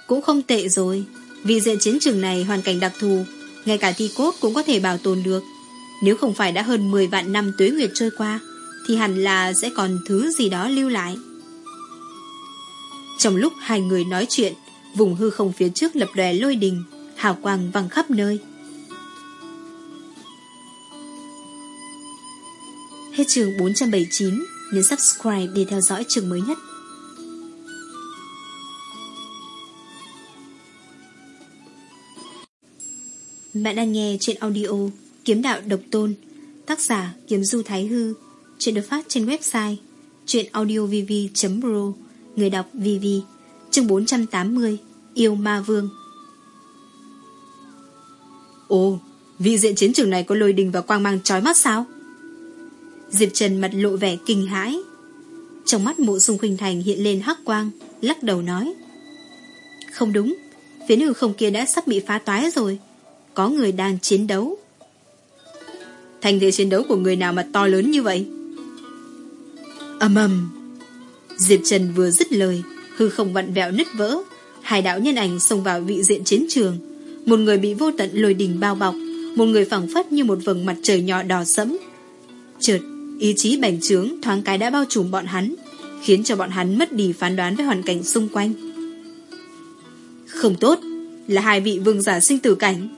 Cũng không tệ rồi. Vì diện chiến trường này hoàn cảnh đặc thù, Ngay cả thi cốt cũng có thể bảo tồn được. Nếu không phải đã hơn 10 vạn năm tuế nguyệt trôi qua, Thì hẳn là sẽ còn thứ gì đó lưu lại. Trong lúc hai người nói chuyện, Vùng hư không phía trước lập đòe lôi đình, Hào quang văng khắp nơi. Hết trường 479 Nhấn subscribe để theo dõi trường mới nhất. Bạn đang nghe trên audio Kiếm Đạo Độc Tôn Tác giả Kiếm Du Thái Hư Chuyện được phát trên website Chuyện audiovv.pro Người đọc VV Chương 480 Yêu Ma Vương. Ồ, vị diện chiến trường này có lôi đình và quang mang trói mắt sao? Diệp Trần mặt lộ vẻ kinh hãi. Trong mắt mộ dung khuynh thành hiện lên hắc quang Lắc đầu nói. Không đúng Phía hư không kia đã sắp bị phá toái rồi có người đang chiến đấu. Thành thế chiến đấu của người nào mà to lớn như vậy? Âm ầm. Diệp Trần vừa dứt lời, hư không vặn vẹo nứt vỡ, hai đạo nhân ảnh xông vào vị diện chiến trường. Một người bị vô tận lôi đình bao bọc, một người phẳng phất như một vầng mặt trời nhỏ đỏ sẫm. Chợt, ý chí bành trướng thoáng cái đã bao trùm bọn hắn, khiến cho bọn hắn mất đi phán đoán với hoàn cảnh xung quanh. Không tốt, là hai vị vương giả sinh tử cảnh.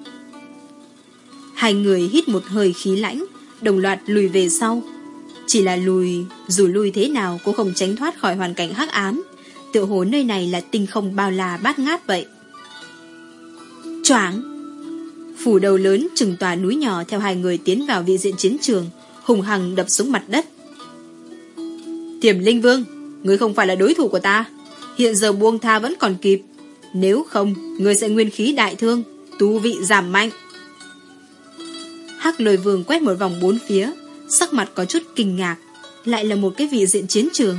Hai người hít một hơi khí lãnh, đồng loạt lùi về sau. Chỉ là lùi, dù lùi thế nào cũng không tránh thoát khỏi hoàn cảnh hắc ám. Tựa hồ nơi này là tinh không bao la bát ngát vậy. Choáng! Phủ đầu lớn trừng tòa núi nhỏ theo hai người tiến vào vị diện chiến trường, hùng hằng đập xuống mặt đất. Tiềm Linh Vương, ngươi không phải là đối thủ của ta. Hiện giờ buông tha vẫn còn kịp. Nếu không, ngươi sẽ nguyên khí đại thương, tu vị giảm mạnh. Hắc lôi vương quét một vòng bốn phía, Sắc mặt có chút kinh ngạc Lại là một cái vị diện chiến trường.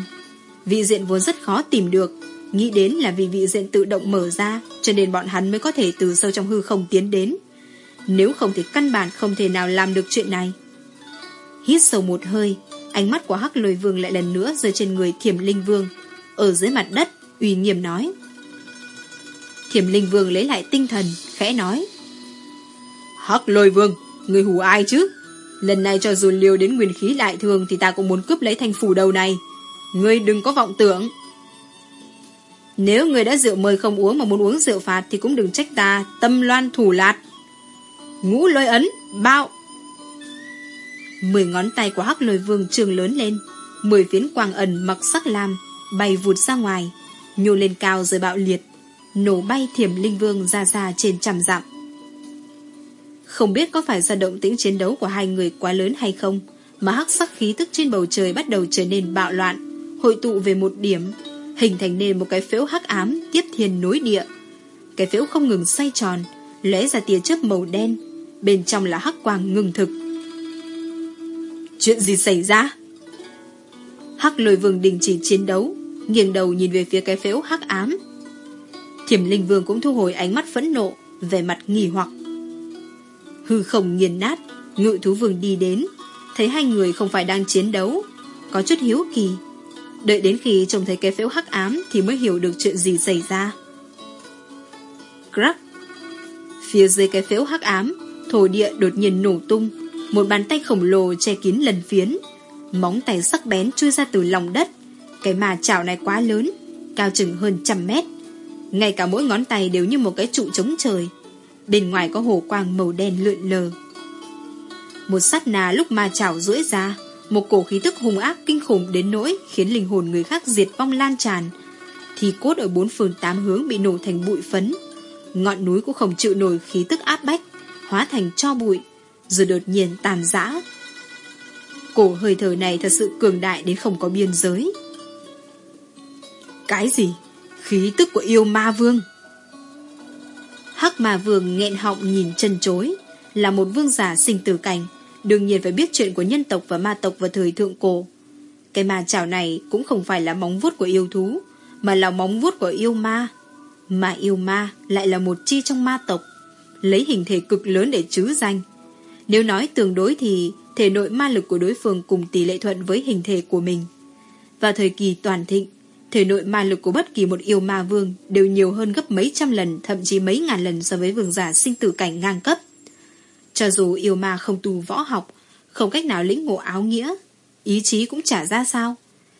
Vị diện vốn rất khó tìm được Nghĩ đến là vì vị diện tự động mở ra Cho nên bọn hắn mới có thể từ sâu trong hư không tiến đến. Nếu không thì căn bản không thể nào làm được chuyện này. Hít sâu một hơi Ánh mắt của Hắc Lôi Vương lại lần nữa rơi trên người Thiểm Linh Vương Ở dưới mặt đất uy nghiêm nói. Thiểm Linh Vương lấy lại tinh thần Khẽ nói. Hắc Lôi Vương Người hù ai chứ? Lần này cho dù liều đến nguyên khí đại thường Thì ta cũng muốn cướp lấy thanh phủ đầu này. Ngươi đừng có vọng tưởng. Nếu ngươi đã rượu mời không uống Mà muốn uống rượu phạt Thì cũng đừng trách ta, Tâm loan thủ lạt. Ngũ lôi ấn, Bạo. Mười ngón tay của hắc lôi vương trường lớn lên, Mười phiến quang ẩn mặc sắc lam Bay vụt ra ngoài, Nhô lên cao rồi bạo liệt, Nổ bay thiểm linh vương ra ra trên trăm dặm. Không biết có phải do động tĩnh chiến đấu của hai người quá lớn hay không Mà hắc sắc khí tức trên bầu trời bắt đầu trở nên bạo loạn Hội tụ về một điểm Hình thành nên một cái phễu hắc ám Tiếp thiên nối địa Cái phễu không ngừng xoay tròn lóe ra tia chớp màu đen Bên trong là hắc quang ngừng thực Chuyện gì xảy ra? Hắc lôi vương đình chỉ chiến đấu, nghiêng đầu nhìn về phía cái phễu hắc ám. Thiểm linh vương cũng thu hồi ánh mắt phẫn nộ, về mặt nghi hoặc. Hư không nghiền nát, ngự thú vương đi đến, thấy hai người không phải đang chiến đấu, có chút hiếu kỳ. Đợi đến khi trông thấy cái phễu hắc ám thì mới hiểu được chuyện gì xảy ra. Crack! Phía dưới cái phễu hắc ám, thổ địa đột nhiên nổ tung, một bàn tay khổng lồ che kín lần phiến Móng tay sắc bén chui ra từ lòng đất Cái mà chảo này quá lớn Cao chừng hơn trăm mét Ngay cả mỗi ngón tay đều như một cái trụ chống trời Bên ngoài có hồ quang màu đen lượn lờ Một sát nà lúc ma chảo rũi ra, Một cổ khí tức hung ác kinh khủng đến nỗi Khiến linh hồn người khác diệt vong lan tràn Thì cốt ở bốn phương tám hướng bị nổ thành bụi phấn Ngọn núi cũng không chịu nổi khí tức áp bách, Hóa thành cho bụi, rồi đột nhiên tàn giã Cổ hơi thở này thật sự cường đại đến không có biên giới. Cái gì? Khí tức của yêu ma vương. Hắc ma vương nghẹn họng nhìn chân chối, là một vương giả sinh tử cảnh, đương nhiên phải biết chuyện của nhân tộc và ma tộc vào thời thượng cổ. Cái ma chảo này cũng không phải là móng vuốt của yêu thú, mà là móng vuốt của yêu ma. Mà yêu ma lại là một chi trong ma tộc, lấy hình thể cực lớn để chứ danh. Nếu nói tương đối thì thể nội ma lực của đối phương cùng tỷ lệ thuận với hình thể của mình. Vào thời kỳ toàn thịnh, thể nội ma lực của bất kỳ một yêu ma vương đều nhiều hơn gấp mấy trăm lần, thậm chí mấy ngàn lần so với vương giả sinh tử cảnh ngang cấp. Cho dù yêu ma không tu võ học, không cách nào lĩnh ngộ áo nghĩa, ý chí cũng trả ra sao.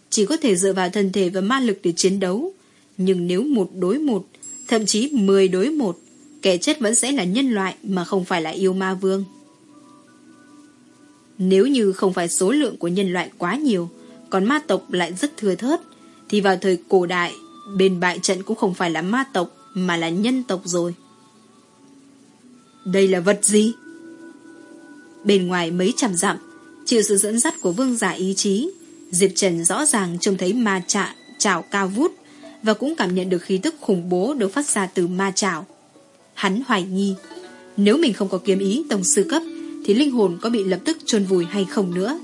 Chỉ có thể dựa vào thân thể và ma lực để chiến đấu. Nhưng nếu một đối một, thậm chí mười đối một, kẻ chết vẫn sẽ là nhân loại mà không phải là yêu ma vương. Nếu như không phải số lượng của nhân loại quá nhiều, còn ma tộc lại rất thừa thớt, thì vào thời cổ đại, bên bại trận cũng không phải là ma tộc, mà là nhân tộc rồi. Đây là vật gì? Bên ngoài mấy trăm dặm, chịu sự dẫn dắt của vương giả ý chí, Diệp Trần rõ ràng trông thấy ma trạ, chảo cao vút, và cũng cảm nhận được khí tức khủng bố được phát ra từ ma chảo. Hắn hoài nghi, nếu mình không có kiếm ý tổng sư cấp, thì linh hồn có bị lập tức chôn vùi hay không nữa.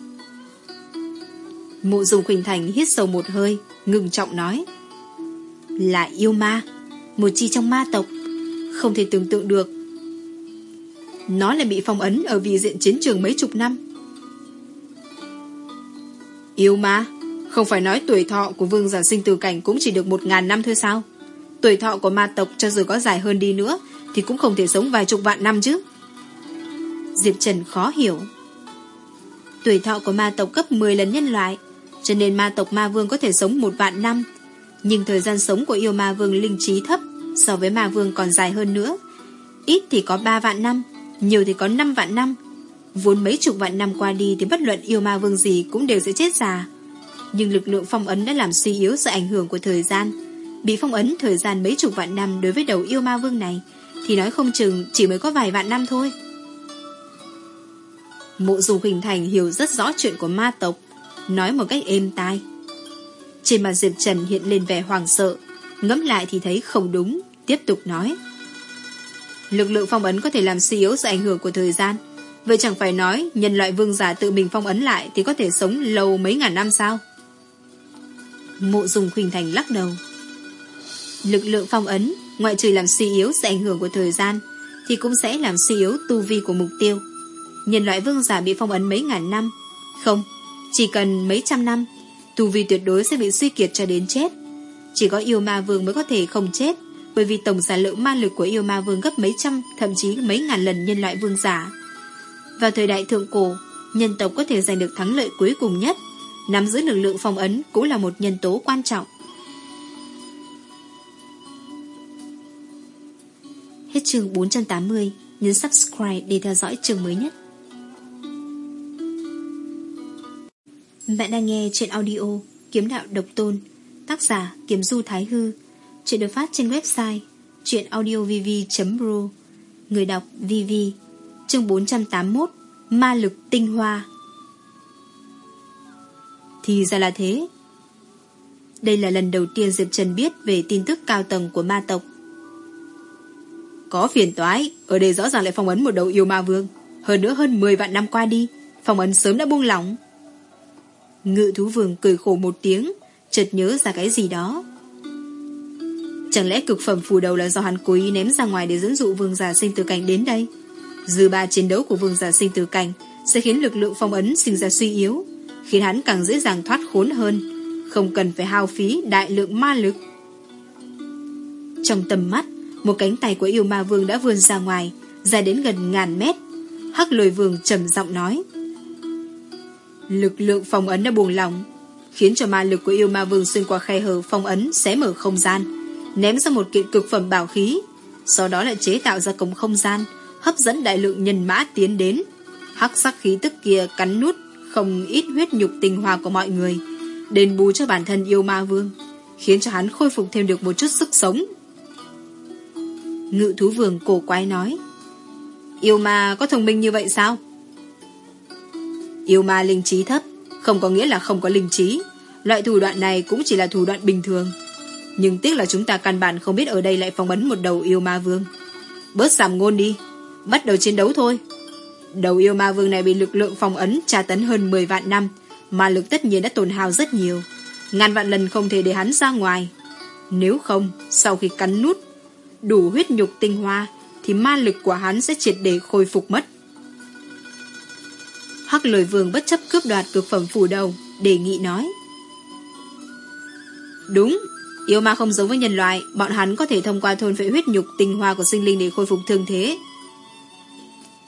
Mộ dùng quỳnh Thành hít sâu một hơi, ngừng trọng nói. Là yêu ma, một chi trong ma tộc, không thể tưởng tượng được. Nó lại bị phong ấn ở vị diện chiến trường mấy chục năm. Yêu ma, không phải nói tuổi thọ của vương giả sinh từ cảnh cũng chỉ được một ngàn năm thôi sao? Tuổi thọ của ma tộc cho dù có dài hơn đi nữa thì cũng không thể sống vài chục vạn năm chứ. Diệp Trần khó hiểu. Tuổi thọ của ma tộc gấp 10 lần nhân loại, cho nên ma tộc ma vương có thể sống một vạn năm. Nhưng thời gian sống của yêu ma vương linh trí thấp so với ma vương còn dài hơn nữa. Ít thì có ba vạn năm, nhiều thì có năm vạn năm. Vốn mấy chục vạn năm qua đi thì bất luận yêu ma vương gì cũng đều sẽ chết già. Nhưng lực lượng phong ấn đã làm suy yếu sự ảnh hưởng của thời gian. Bị phong ấn thời gian mấy chục vạn năm đối với đầu yêu ma vương này thì nói không chừng chỉ mới có vài vạn năm thôi. Mộ dùng hình Thành hiểu rất rõ chuyện của ma tộc, nói một cách êm tai. Trên mặt Diệp Trần hiện lên vẻ hoàng sợ, ngẫm lại thì thấy không đúng, tiếp tục nói. Lực lượng phong ấn có thể làm suy yếu sự ảnh hưởng của thời gian, Vậy chẳng phải nói nhân loại vương giả tự mình phong ấn lại thì có thể sống lâu mấy ngàn năm sao? Mộ dùng khuynh thành lắc đầu. Lực lượng phong ấn, ngoại trừ làm suy yếu sự ảnh hưởng của thời gian, thì cũng sẽ làm suy yếu tu vi của mục tiêu. Nhân loại vương giả bị phong ấn mấy ngàn năm. Không, chỉ cần mấy trăm năm, tu vi tuyệt đối sẽ bị suy kiệt cho đến chết. Chỉ có yêu ma vương mới có thể không chết, bởi vì tổng sản lượng ma lực của yêu ma vương gấp mấy trăm, thậm chí mấy ngàn lần nhân loại vương giả. Vào thời đại thượng cổ, nhân tộc có thể giành được thắng lợi cuối cùng nhất, nắm giữ lực lượng phong ấn cũng là một nhân tố quan trọng. Hết chương 480, nhấn subscribe để theo dõi chương mới nhất. Bạn đang nghe chuyện audio Kiếm đạo độc tôn, tác giả Kiếm Du Thái Hư, chuyện được phát trên website chuyenaudiovv.ro, người đọc VV, chương 481, Ma lực tinh hoa. Thì ra là thế. Đây là lần đầu tiên Diệp Trần biết về tin tức cao tầng của ma tộc. Có phiền toái, ở đây rõ ràng lại phong ấn một đầu yêu ma vương. Hơn nữa hơn 10 vạn năm qua đi, phong ấn sớm đã buông lỏng. Ngự thú vương cười khổ một tiếng, chợt nhớ ra cái gì đó. Chẳng lẽ cực phẩm phù đầu là do hắn cố ý ném ra ngoài để dẫn dụ vương giả sinh tử cảnh đến đây? Dư ba chiến đấu của vương giả sinh tử cảnh sẽ khiến lực lượng phong ấn sinh ra suy yếu, khiến hắn càng dễ dàng thoát khốn hơn, không cần phải hao phí đại lượng ma lực. Trong tầm mắt, một cánh tay của yêu ma vương đã vươn ra ngoài, dài đến gần ngàn mét. Hắc lôi vương trầm giọng nói. Lực lượng phong ấn đã buồn lòng khiến cho ma lực của yêu ma vương xuyên qua khe hở phong ấn xé mở không gian, ném ra một kiện cực phẩm bảo khí, sau đó lại chế tạo ra cổng không gian, hấp dẫn đại lượng nhân mã tiến đến. Hắc sắc khí tức kia cắn nút không ít huyết nhục tinh hoa của mọi người, đền bù cho bản thân yêu ma vương, khiến cho hắn khôi phục thêm được một chút sức sống. Ngự thú vương cổ quái nói, yêu ma có thông minh như vậy sao? Yêu ma linh trí thấp, không có nghĩa là không có linh trí. Loại thủ đoạn này cũng chỉ là thủ đoạn bình thường. Nhưng tiếc là chúng ta căn bản không biết ở đây lại phóng ấn một đầu yêu ma vương. Bớt giảm ngôn đi, bắt đầu chiến đấu thôi. Đầu yêu ma vương này bị lực lượng phong ấn tra tấn hơn 10 vạn năm, mà lực tất nhiên đã tổn hao rất nhiều. Ngàn vạn lần không thể để hắn ra ngoài. Nếu không, sau khi cắn nút, đủ huyết nhục tinh hoa, thì ma lực của hắn sẽ triệt để khôi phục mất. Hắc lôi vương bất chấp cướp đoạt cực phẩm phủ đầu, đề nghị nói. Đúng, yêu ma không giống với nhân loại, bọn hắn có thể thông qua thôn phệ huyết nhục tinh hoa của sinh linh để khôi phục thương thế.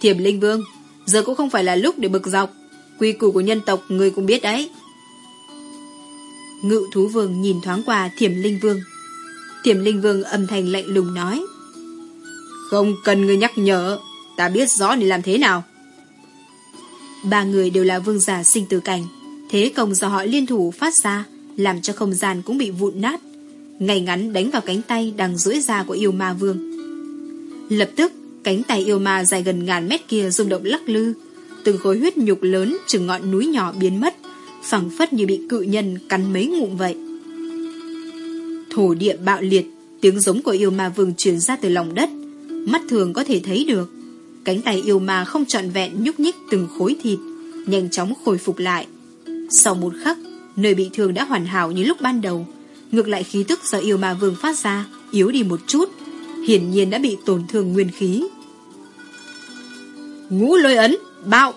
Thiểm linh vương, giờ cũng không phải là lúc để bực dọc, quy củ của nhân tộc người cũng biết đấy. Ngự thú vương nhìn thoáng qua thiểm linh vương. Thiểm linh vương âm thanh lạnh lùng nói. Không cần người nhắc nhở, ta biết rõ nên làm thế nào. Ba người đều là vương giả sinh tử cảnh, thế công do họ liên thủ phát ra, làm cho không gian cũng bị vụn nát, ngay ngắn đánh vào cánh tay đang duỗi ra của yêu ma vương. Lập tức, cánh tay yêu ma dài gần ngàn mét kia rung động lắc lư, từng khối huyết nhục lớn chừng ngọn núi nhỏ biến mất, phẳng phất như bị cự nhân cắn mấy ngụm vậy. Thổ địa bạo liệt, tiếng giống của yêu ma vương truyền ra từ lòng đất, mắt thường có thể thấy được. Cánh tay yêu ma không trọn vẹn nhúc nhích từng khối thịt, nhanh chóng khôi phục lại. Sau một khắc, nơi bị thương đã hoàn hảo như lúc ban đầu. Ngược lại khí tức do yêu ma vương phát ra, yếu đi một chút, hiển nhiên đã bị tổn thương nguyên khí. Ngũ lôi ấn, bạo!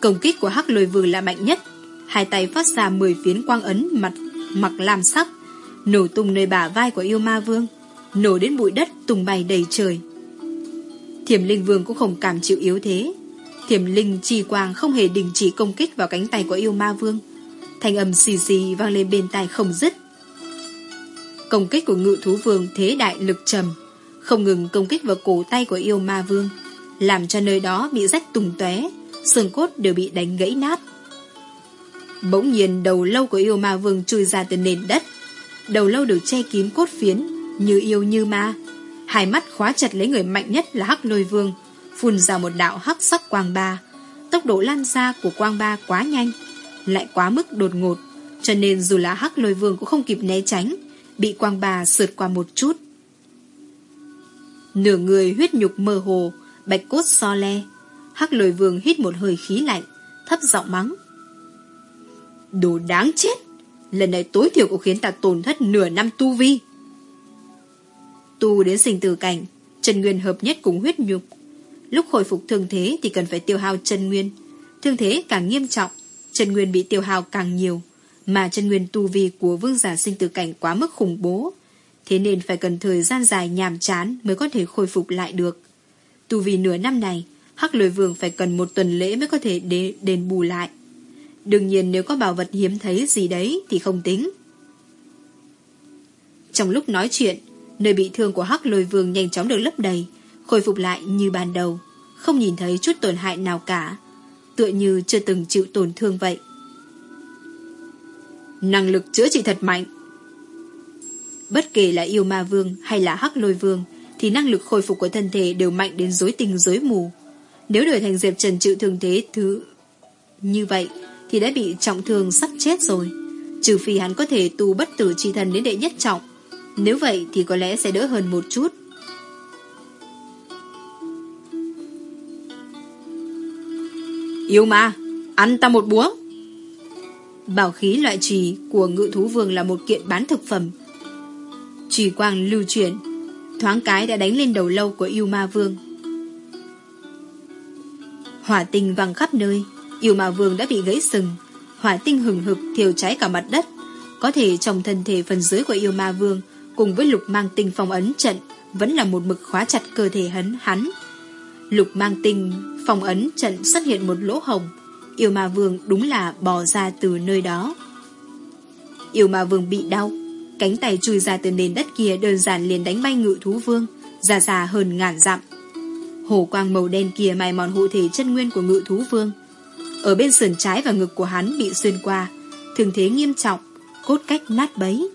Công kích của hắc lôi vương là mạnh nhất, hai tay phát ra 10 phiến quang ấn mặt mặc lam sắc, nổ tung nơi bả vai của yêu ma vương, nổ đến bụi đất tung bay đầy trời. Thiểm linh vương cũng không cảm chịu yếu thế. Thiểm linh trì quang không hề đình chỉ công kích vào cánh tay của yêu ma vương. Thanh âm xì xì vang lên bên tai không dứt. Công kích của ngự thú vương thế đại lực trầm, không ngừng công kích vào cổ tay của yêu ma vương, làm cho nơi đó bị rách tùng tóe, xương cốt đều bị đánh gãy nát. Bỗng nhiên đầu lâu của yêu ma vương chui ra từ nền đất. Đầu lâu được che kín cốt phiến, như yêu như ma, Hai mắt khóa chặt lấy người mạnh nhất là Hắc Lôi Vương, phun ra một đạo hắc sắc quang ba. Tốc độ lan ra của quang ba quá nhanh, lại quá mức đột ngột, cho nên dù là Hắc Lôi Vương cũng không kịp né tránh, bị quang ba sượt qua một chút. Nửa người huyết nhục mơ hồ, bạch cốt so le, Hắc lôi vương hít một hơi khí lạnh, thấp giọng mắng. Đồ đáng chết! Lần này tối thiểu cũng khiến ta tổn thất nửa năm tu vi. Tu đến sinh tử cảnh, chân nguyên hợp nhất cùng huyết nhục. Lúc hồi phục thương thế thì cần phải tiêu hao chân nguyên. Thương thế càng nghiêm trọng, chân nguyên bị tiêu hao càng nhiều, mà chân nguyên tu vi của vương giả sinh tử cảnh quá mức khủng bố. Thế nên phải cần thời gian dài nhàm chán mới có thể khôi phục lại được. Tu vi nửa năm này, Hắc lôi vương phải cần một tuần lễ mới có thể đế, đền bù lại. Đương nhiên nếu có bảo vật hiếm thấy gì đấy thì không tính. Trong lúc nói chuyện, nơi bị thương của Hắc lôi vương nhanh chóng được lấp đầy, khôi phục lại như ban đầu, không nhìn thấy chút tổn hại nào cả, tựa như chưa từng chịu tổn thương vậy. Năng lực chữa trị thật mạnh. Bất kể là yêu ma vương hay là hắc lôi vương, thì năng lực khôi phục của thân thể đều mạnh đến rối tình rối mù. Nếu đổi thành Diệp Trần chịu thương thế thứ như vậy, thì đã bị trọng thương sắp chết rồi. Trừ phi hắn có thể tu bất tử chi thần đến đệ nhất trọng. Nếu vậy thì có lẽ sẽ đỡ hơn một chút. Yêu ma, ăn ta một búa. Bảo khí loại trì của ngự thú vương là một kiện bán thực phẩm. Trì quang lưu chuyển, thoáng cái đã đánh lên đầu lâu của yêu ma vương. Hỏa tinh văng khắp nơi, yêu ma vương đã bị gãy sừng, hỏa tinh hừng hực thiêu cháy cả mặt đất. Có thể trong thân thể phần dưới của yêu ma vương cùng với lục mang tinh phong ấn trận vẫn là một mực khóa chặt cơ thể hắn hắn. Lục mang tinh phong ấn trận xuất hiện một lỗ hồng, yêu ma vương đúng là bò ra từ nơi đó. Yêu ma vương bị đau, cánh tay chui ra từ nền đất kia đơn giản liền đánh bay ngự thú vương, ra xa hơn ngàn dặm. Hồ quang màu đen kia mài mòn hộ thể chân nguyên của ngự thú vương. Ở bên sườn trái và ngực của hắn bị xuyên qua, thường thế nghiêm trọng, cốt cách nát bấy.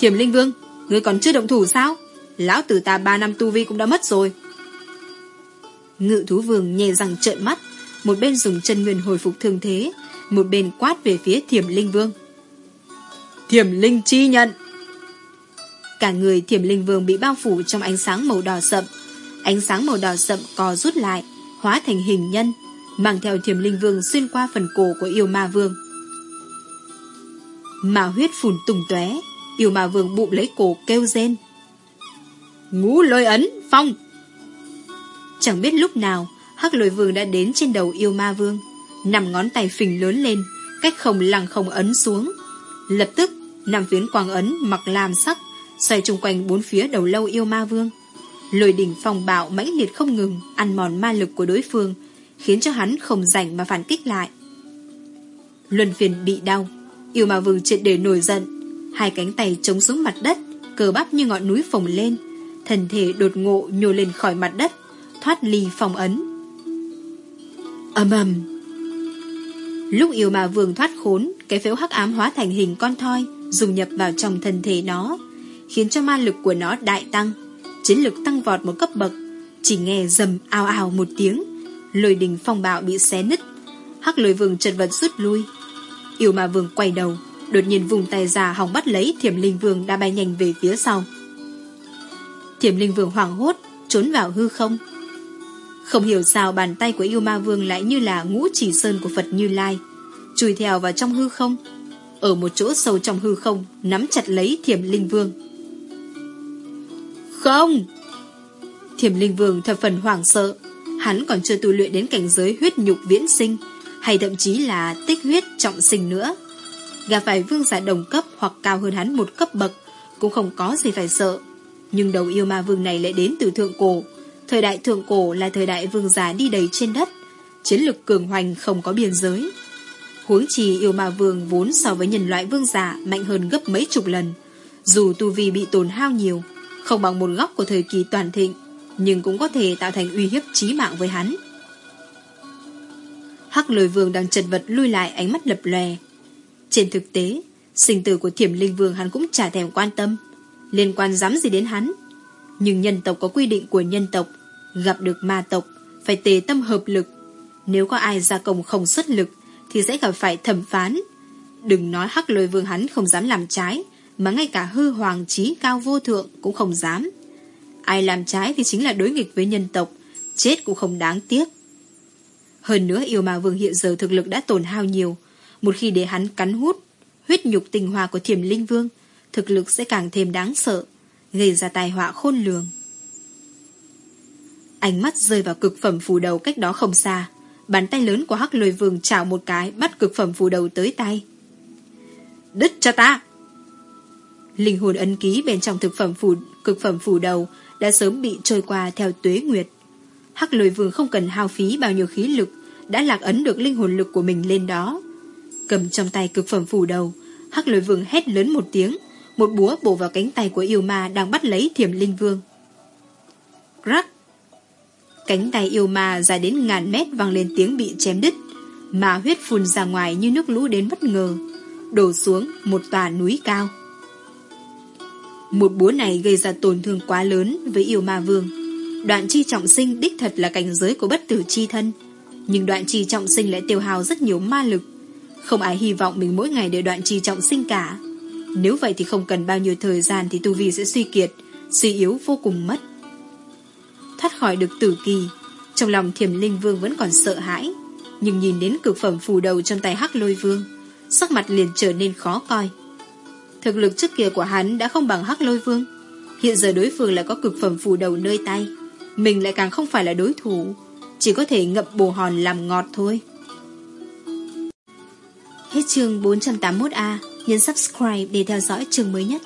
Thiểm Linh Vương, ngươi còn chưa động thủ sao? Lão tử ta ba năm tu vi cũng đã mất rồi. Ngự thú vương nhè rằng trợn mắt, một bên dùng chân nguyên hồi phục thương thế, một bên quát về phía Thiểm Linh Vương. Thiểm Linh chi nhận! Cả người Thiểm Linh Vương bị bao phủ trong ánh sáng màu đỏ sậm, Ánh sáng màu đỏ sậm co rút lại, hóa thành hình nhân, mang theo thiềm linh vương xuyên qua phần cổ của yêu ma vương. Ma huyết phùn tùng tóe, yêu ma vương bụng lấy cổ kêu rên. Ngũ lôi ấn, phong! Chẳng biết lúc nào, hắc lôi vương đã đến trên đầu yêu ma vương, nằm ngón tay phình lớn lên, cách không lằng không ấn xuống. Lập tức, nằm phiến quang ấn mặc làm sắc, xoay chung quanh bốn phía đầu lâu yêu ma vương. Lôi đỉnh phong bạo mãnh liệt không ngừng ăn mòn ma lực của đối phương, khiến cho hắn không rảnh mà phản kích lại. Luân phiền bị đau, yêu ma vương triệt để nổi giận, hai cánh tay chống xuống mặt đất, cờ bắp như ngọn núi phồng lên, thân thể đột ngộ nhô lên khỏi mặt đất, thoát ly phong ấn. ầm ầm Lúc yêu ma vương thoát khốn, cái phễu hắc ám hóa thành hình con thoi, dùng nhập vào trong thân thể nó, khiến cho ma lực của nó đại tăng chiến lực tăng vọt một cấp bậc, chỉ nghe rầm ao ao một tiếng, lôi đình phong bạo bị xé nứt, hắc lôi vương chật vật rút lui. Yêu ma vương quay đầu, đột nhiên vùng tay ra hòng bắt lấy thiểm linh vương đã bay nhanh về phía sau. Thiểm linh vương hoảng hốt, trốn vào hư không. Không hiểu sao bàn tay của yêu ma vương lại như là ngũ chỉ sơn của Phật Như Lai, chui theo vào trong hư không. Ở một chỗ sâu trong hư không, nắm chặt lấy thiểm linh vương. Không! Thiểm linh vương thập phần hoảng sợ. Hắn còn chưa tu luyện đến cảnh giới huyết nhục viễn sinh, hay thậm chí là tích huyết trọng sinh nữa. Gặp phải vương giả đồng cấp hoặc cao hơn hắn một cấp bậc, cũng không có gì phải sợ. Nhưng đầu yêu ma vương này lại đến từ thượng cổ. Thời đại thượng cổ là thời đại vương giả đi đầy trên đất, chiến lực cường hoành không có biên giới. Huống chi yêu ma vương vốn so với nhân loại vương giả mạnh hơn gấp mấy chục lần. Dù tu vi bị tổn hao nhiều, không bằng một góc của thời kỳ toàn thịnh, nhưng cũng có thể tạo thành uy hiếp chí mạng với hắn. Hắc lôi vương đang chật vật lui lại ánh mắt lập lè. Trên thực tế, sinh tử của thiểm linh vương hắn cũng chả thèm quan tâm, liên quan dám gì đến hắn. Nhưng nhân tộc có quy định của nhân tộc, gặp được ma tộc, phải tề tâm hợp lực. Nếu có ai ra công không xuất lực, thì sẽ gặp phải thẩm phán. Đừng nói hắc lôi vương hắn không dám làm trái, mà ngay cả hư hoàng trí cao vô thượng cũng không dám. Ai làm trái thì chính là đối nghịch với nhân tộc, chết cũng không đáng tiếc. Hơn nữa yêu ma vương hiện giờ thực lực đã tổn hao nhiều, một khi để hắn cắn hút huyết nhục tình hòa của thiểm linh vương, thực lực sẽ càng thêm đáng sợ, gây ra tai họa khôn lường. Ánh mắt rơi vào cực phẩm phù đầu cách đó không xa, bàn tay lớn của hắc lôi vương chảo một cái bắt cực phẩm phù đầu tới tay. Đứt cho ta! Linh hồn ấn ký bên trong thực phẩm phù, cực phẩm phù đầu đã sớm bị trôi qua theo tuế nguyệt. Hắc lôi vương không cần hao phí bao nhiêu khí lực, đã lạc ấn được linh hồn lực của mình lên đó. Cầm trong tay cực phẩm phủ đầu, hắc lôi vương hét lớn một tiếng, một búa bổ vào cánh tay của yêu ma đang bắt lấy thiểm linh vương. Rắc! Cánh tay yêu ma dài đến ngàn mét vang lên tiếng bị chém đứt, mà huyết phun ra ngoài như nước lũ đến bất ngờ, đổ xuống một tòa núi cao. Một búa này gây ra tổn thương quá lớn với yêu ma vương. Đoạn chi trọng sinh đích thật là cảnh giới của bất tử chi thân, nhưng đoạn chi trọng sinh lại tiêu hao rất nhiều ma lực. Không ai hy vọng mình mỗi ngày đều đoạn trì trọng sinh cả. Nếu vậy thì không cần bao nhiêu thời gian thì tu vi sẽ suy kiệt, suy yếu vô cùng mất. Thoát khỏi được tử kỳ, trong lòng thiểm linh vương vẫn còn sợ hãi, nhưng nhìn đến cực phẩm phù đầu trong tay hắc lôi vương, sắc mặt liền trở nên khó coi. Thực lực trước kia của hắn đã không bằng hắc lôi vương, hiện giờ đối phương lại có cực phẩm phù đầu nơi tay, mình lại càng không phải là đối thủ, chỉ có thể ngậm bồ hòn làm ngọt thôi. Hết chương 481A, nhấn subscribe để theo dõi chương mới nhất.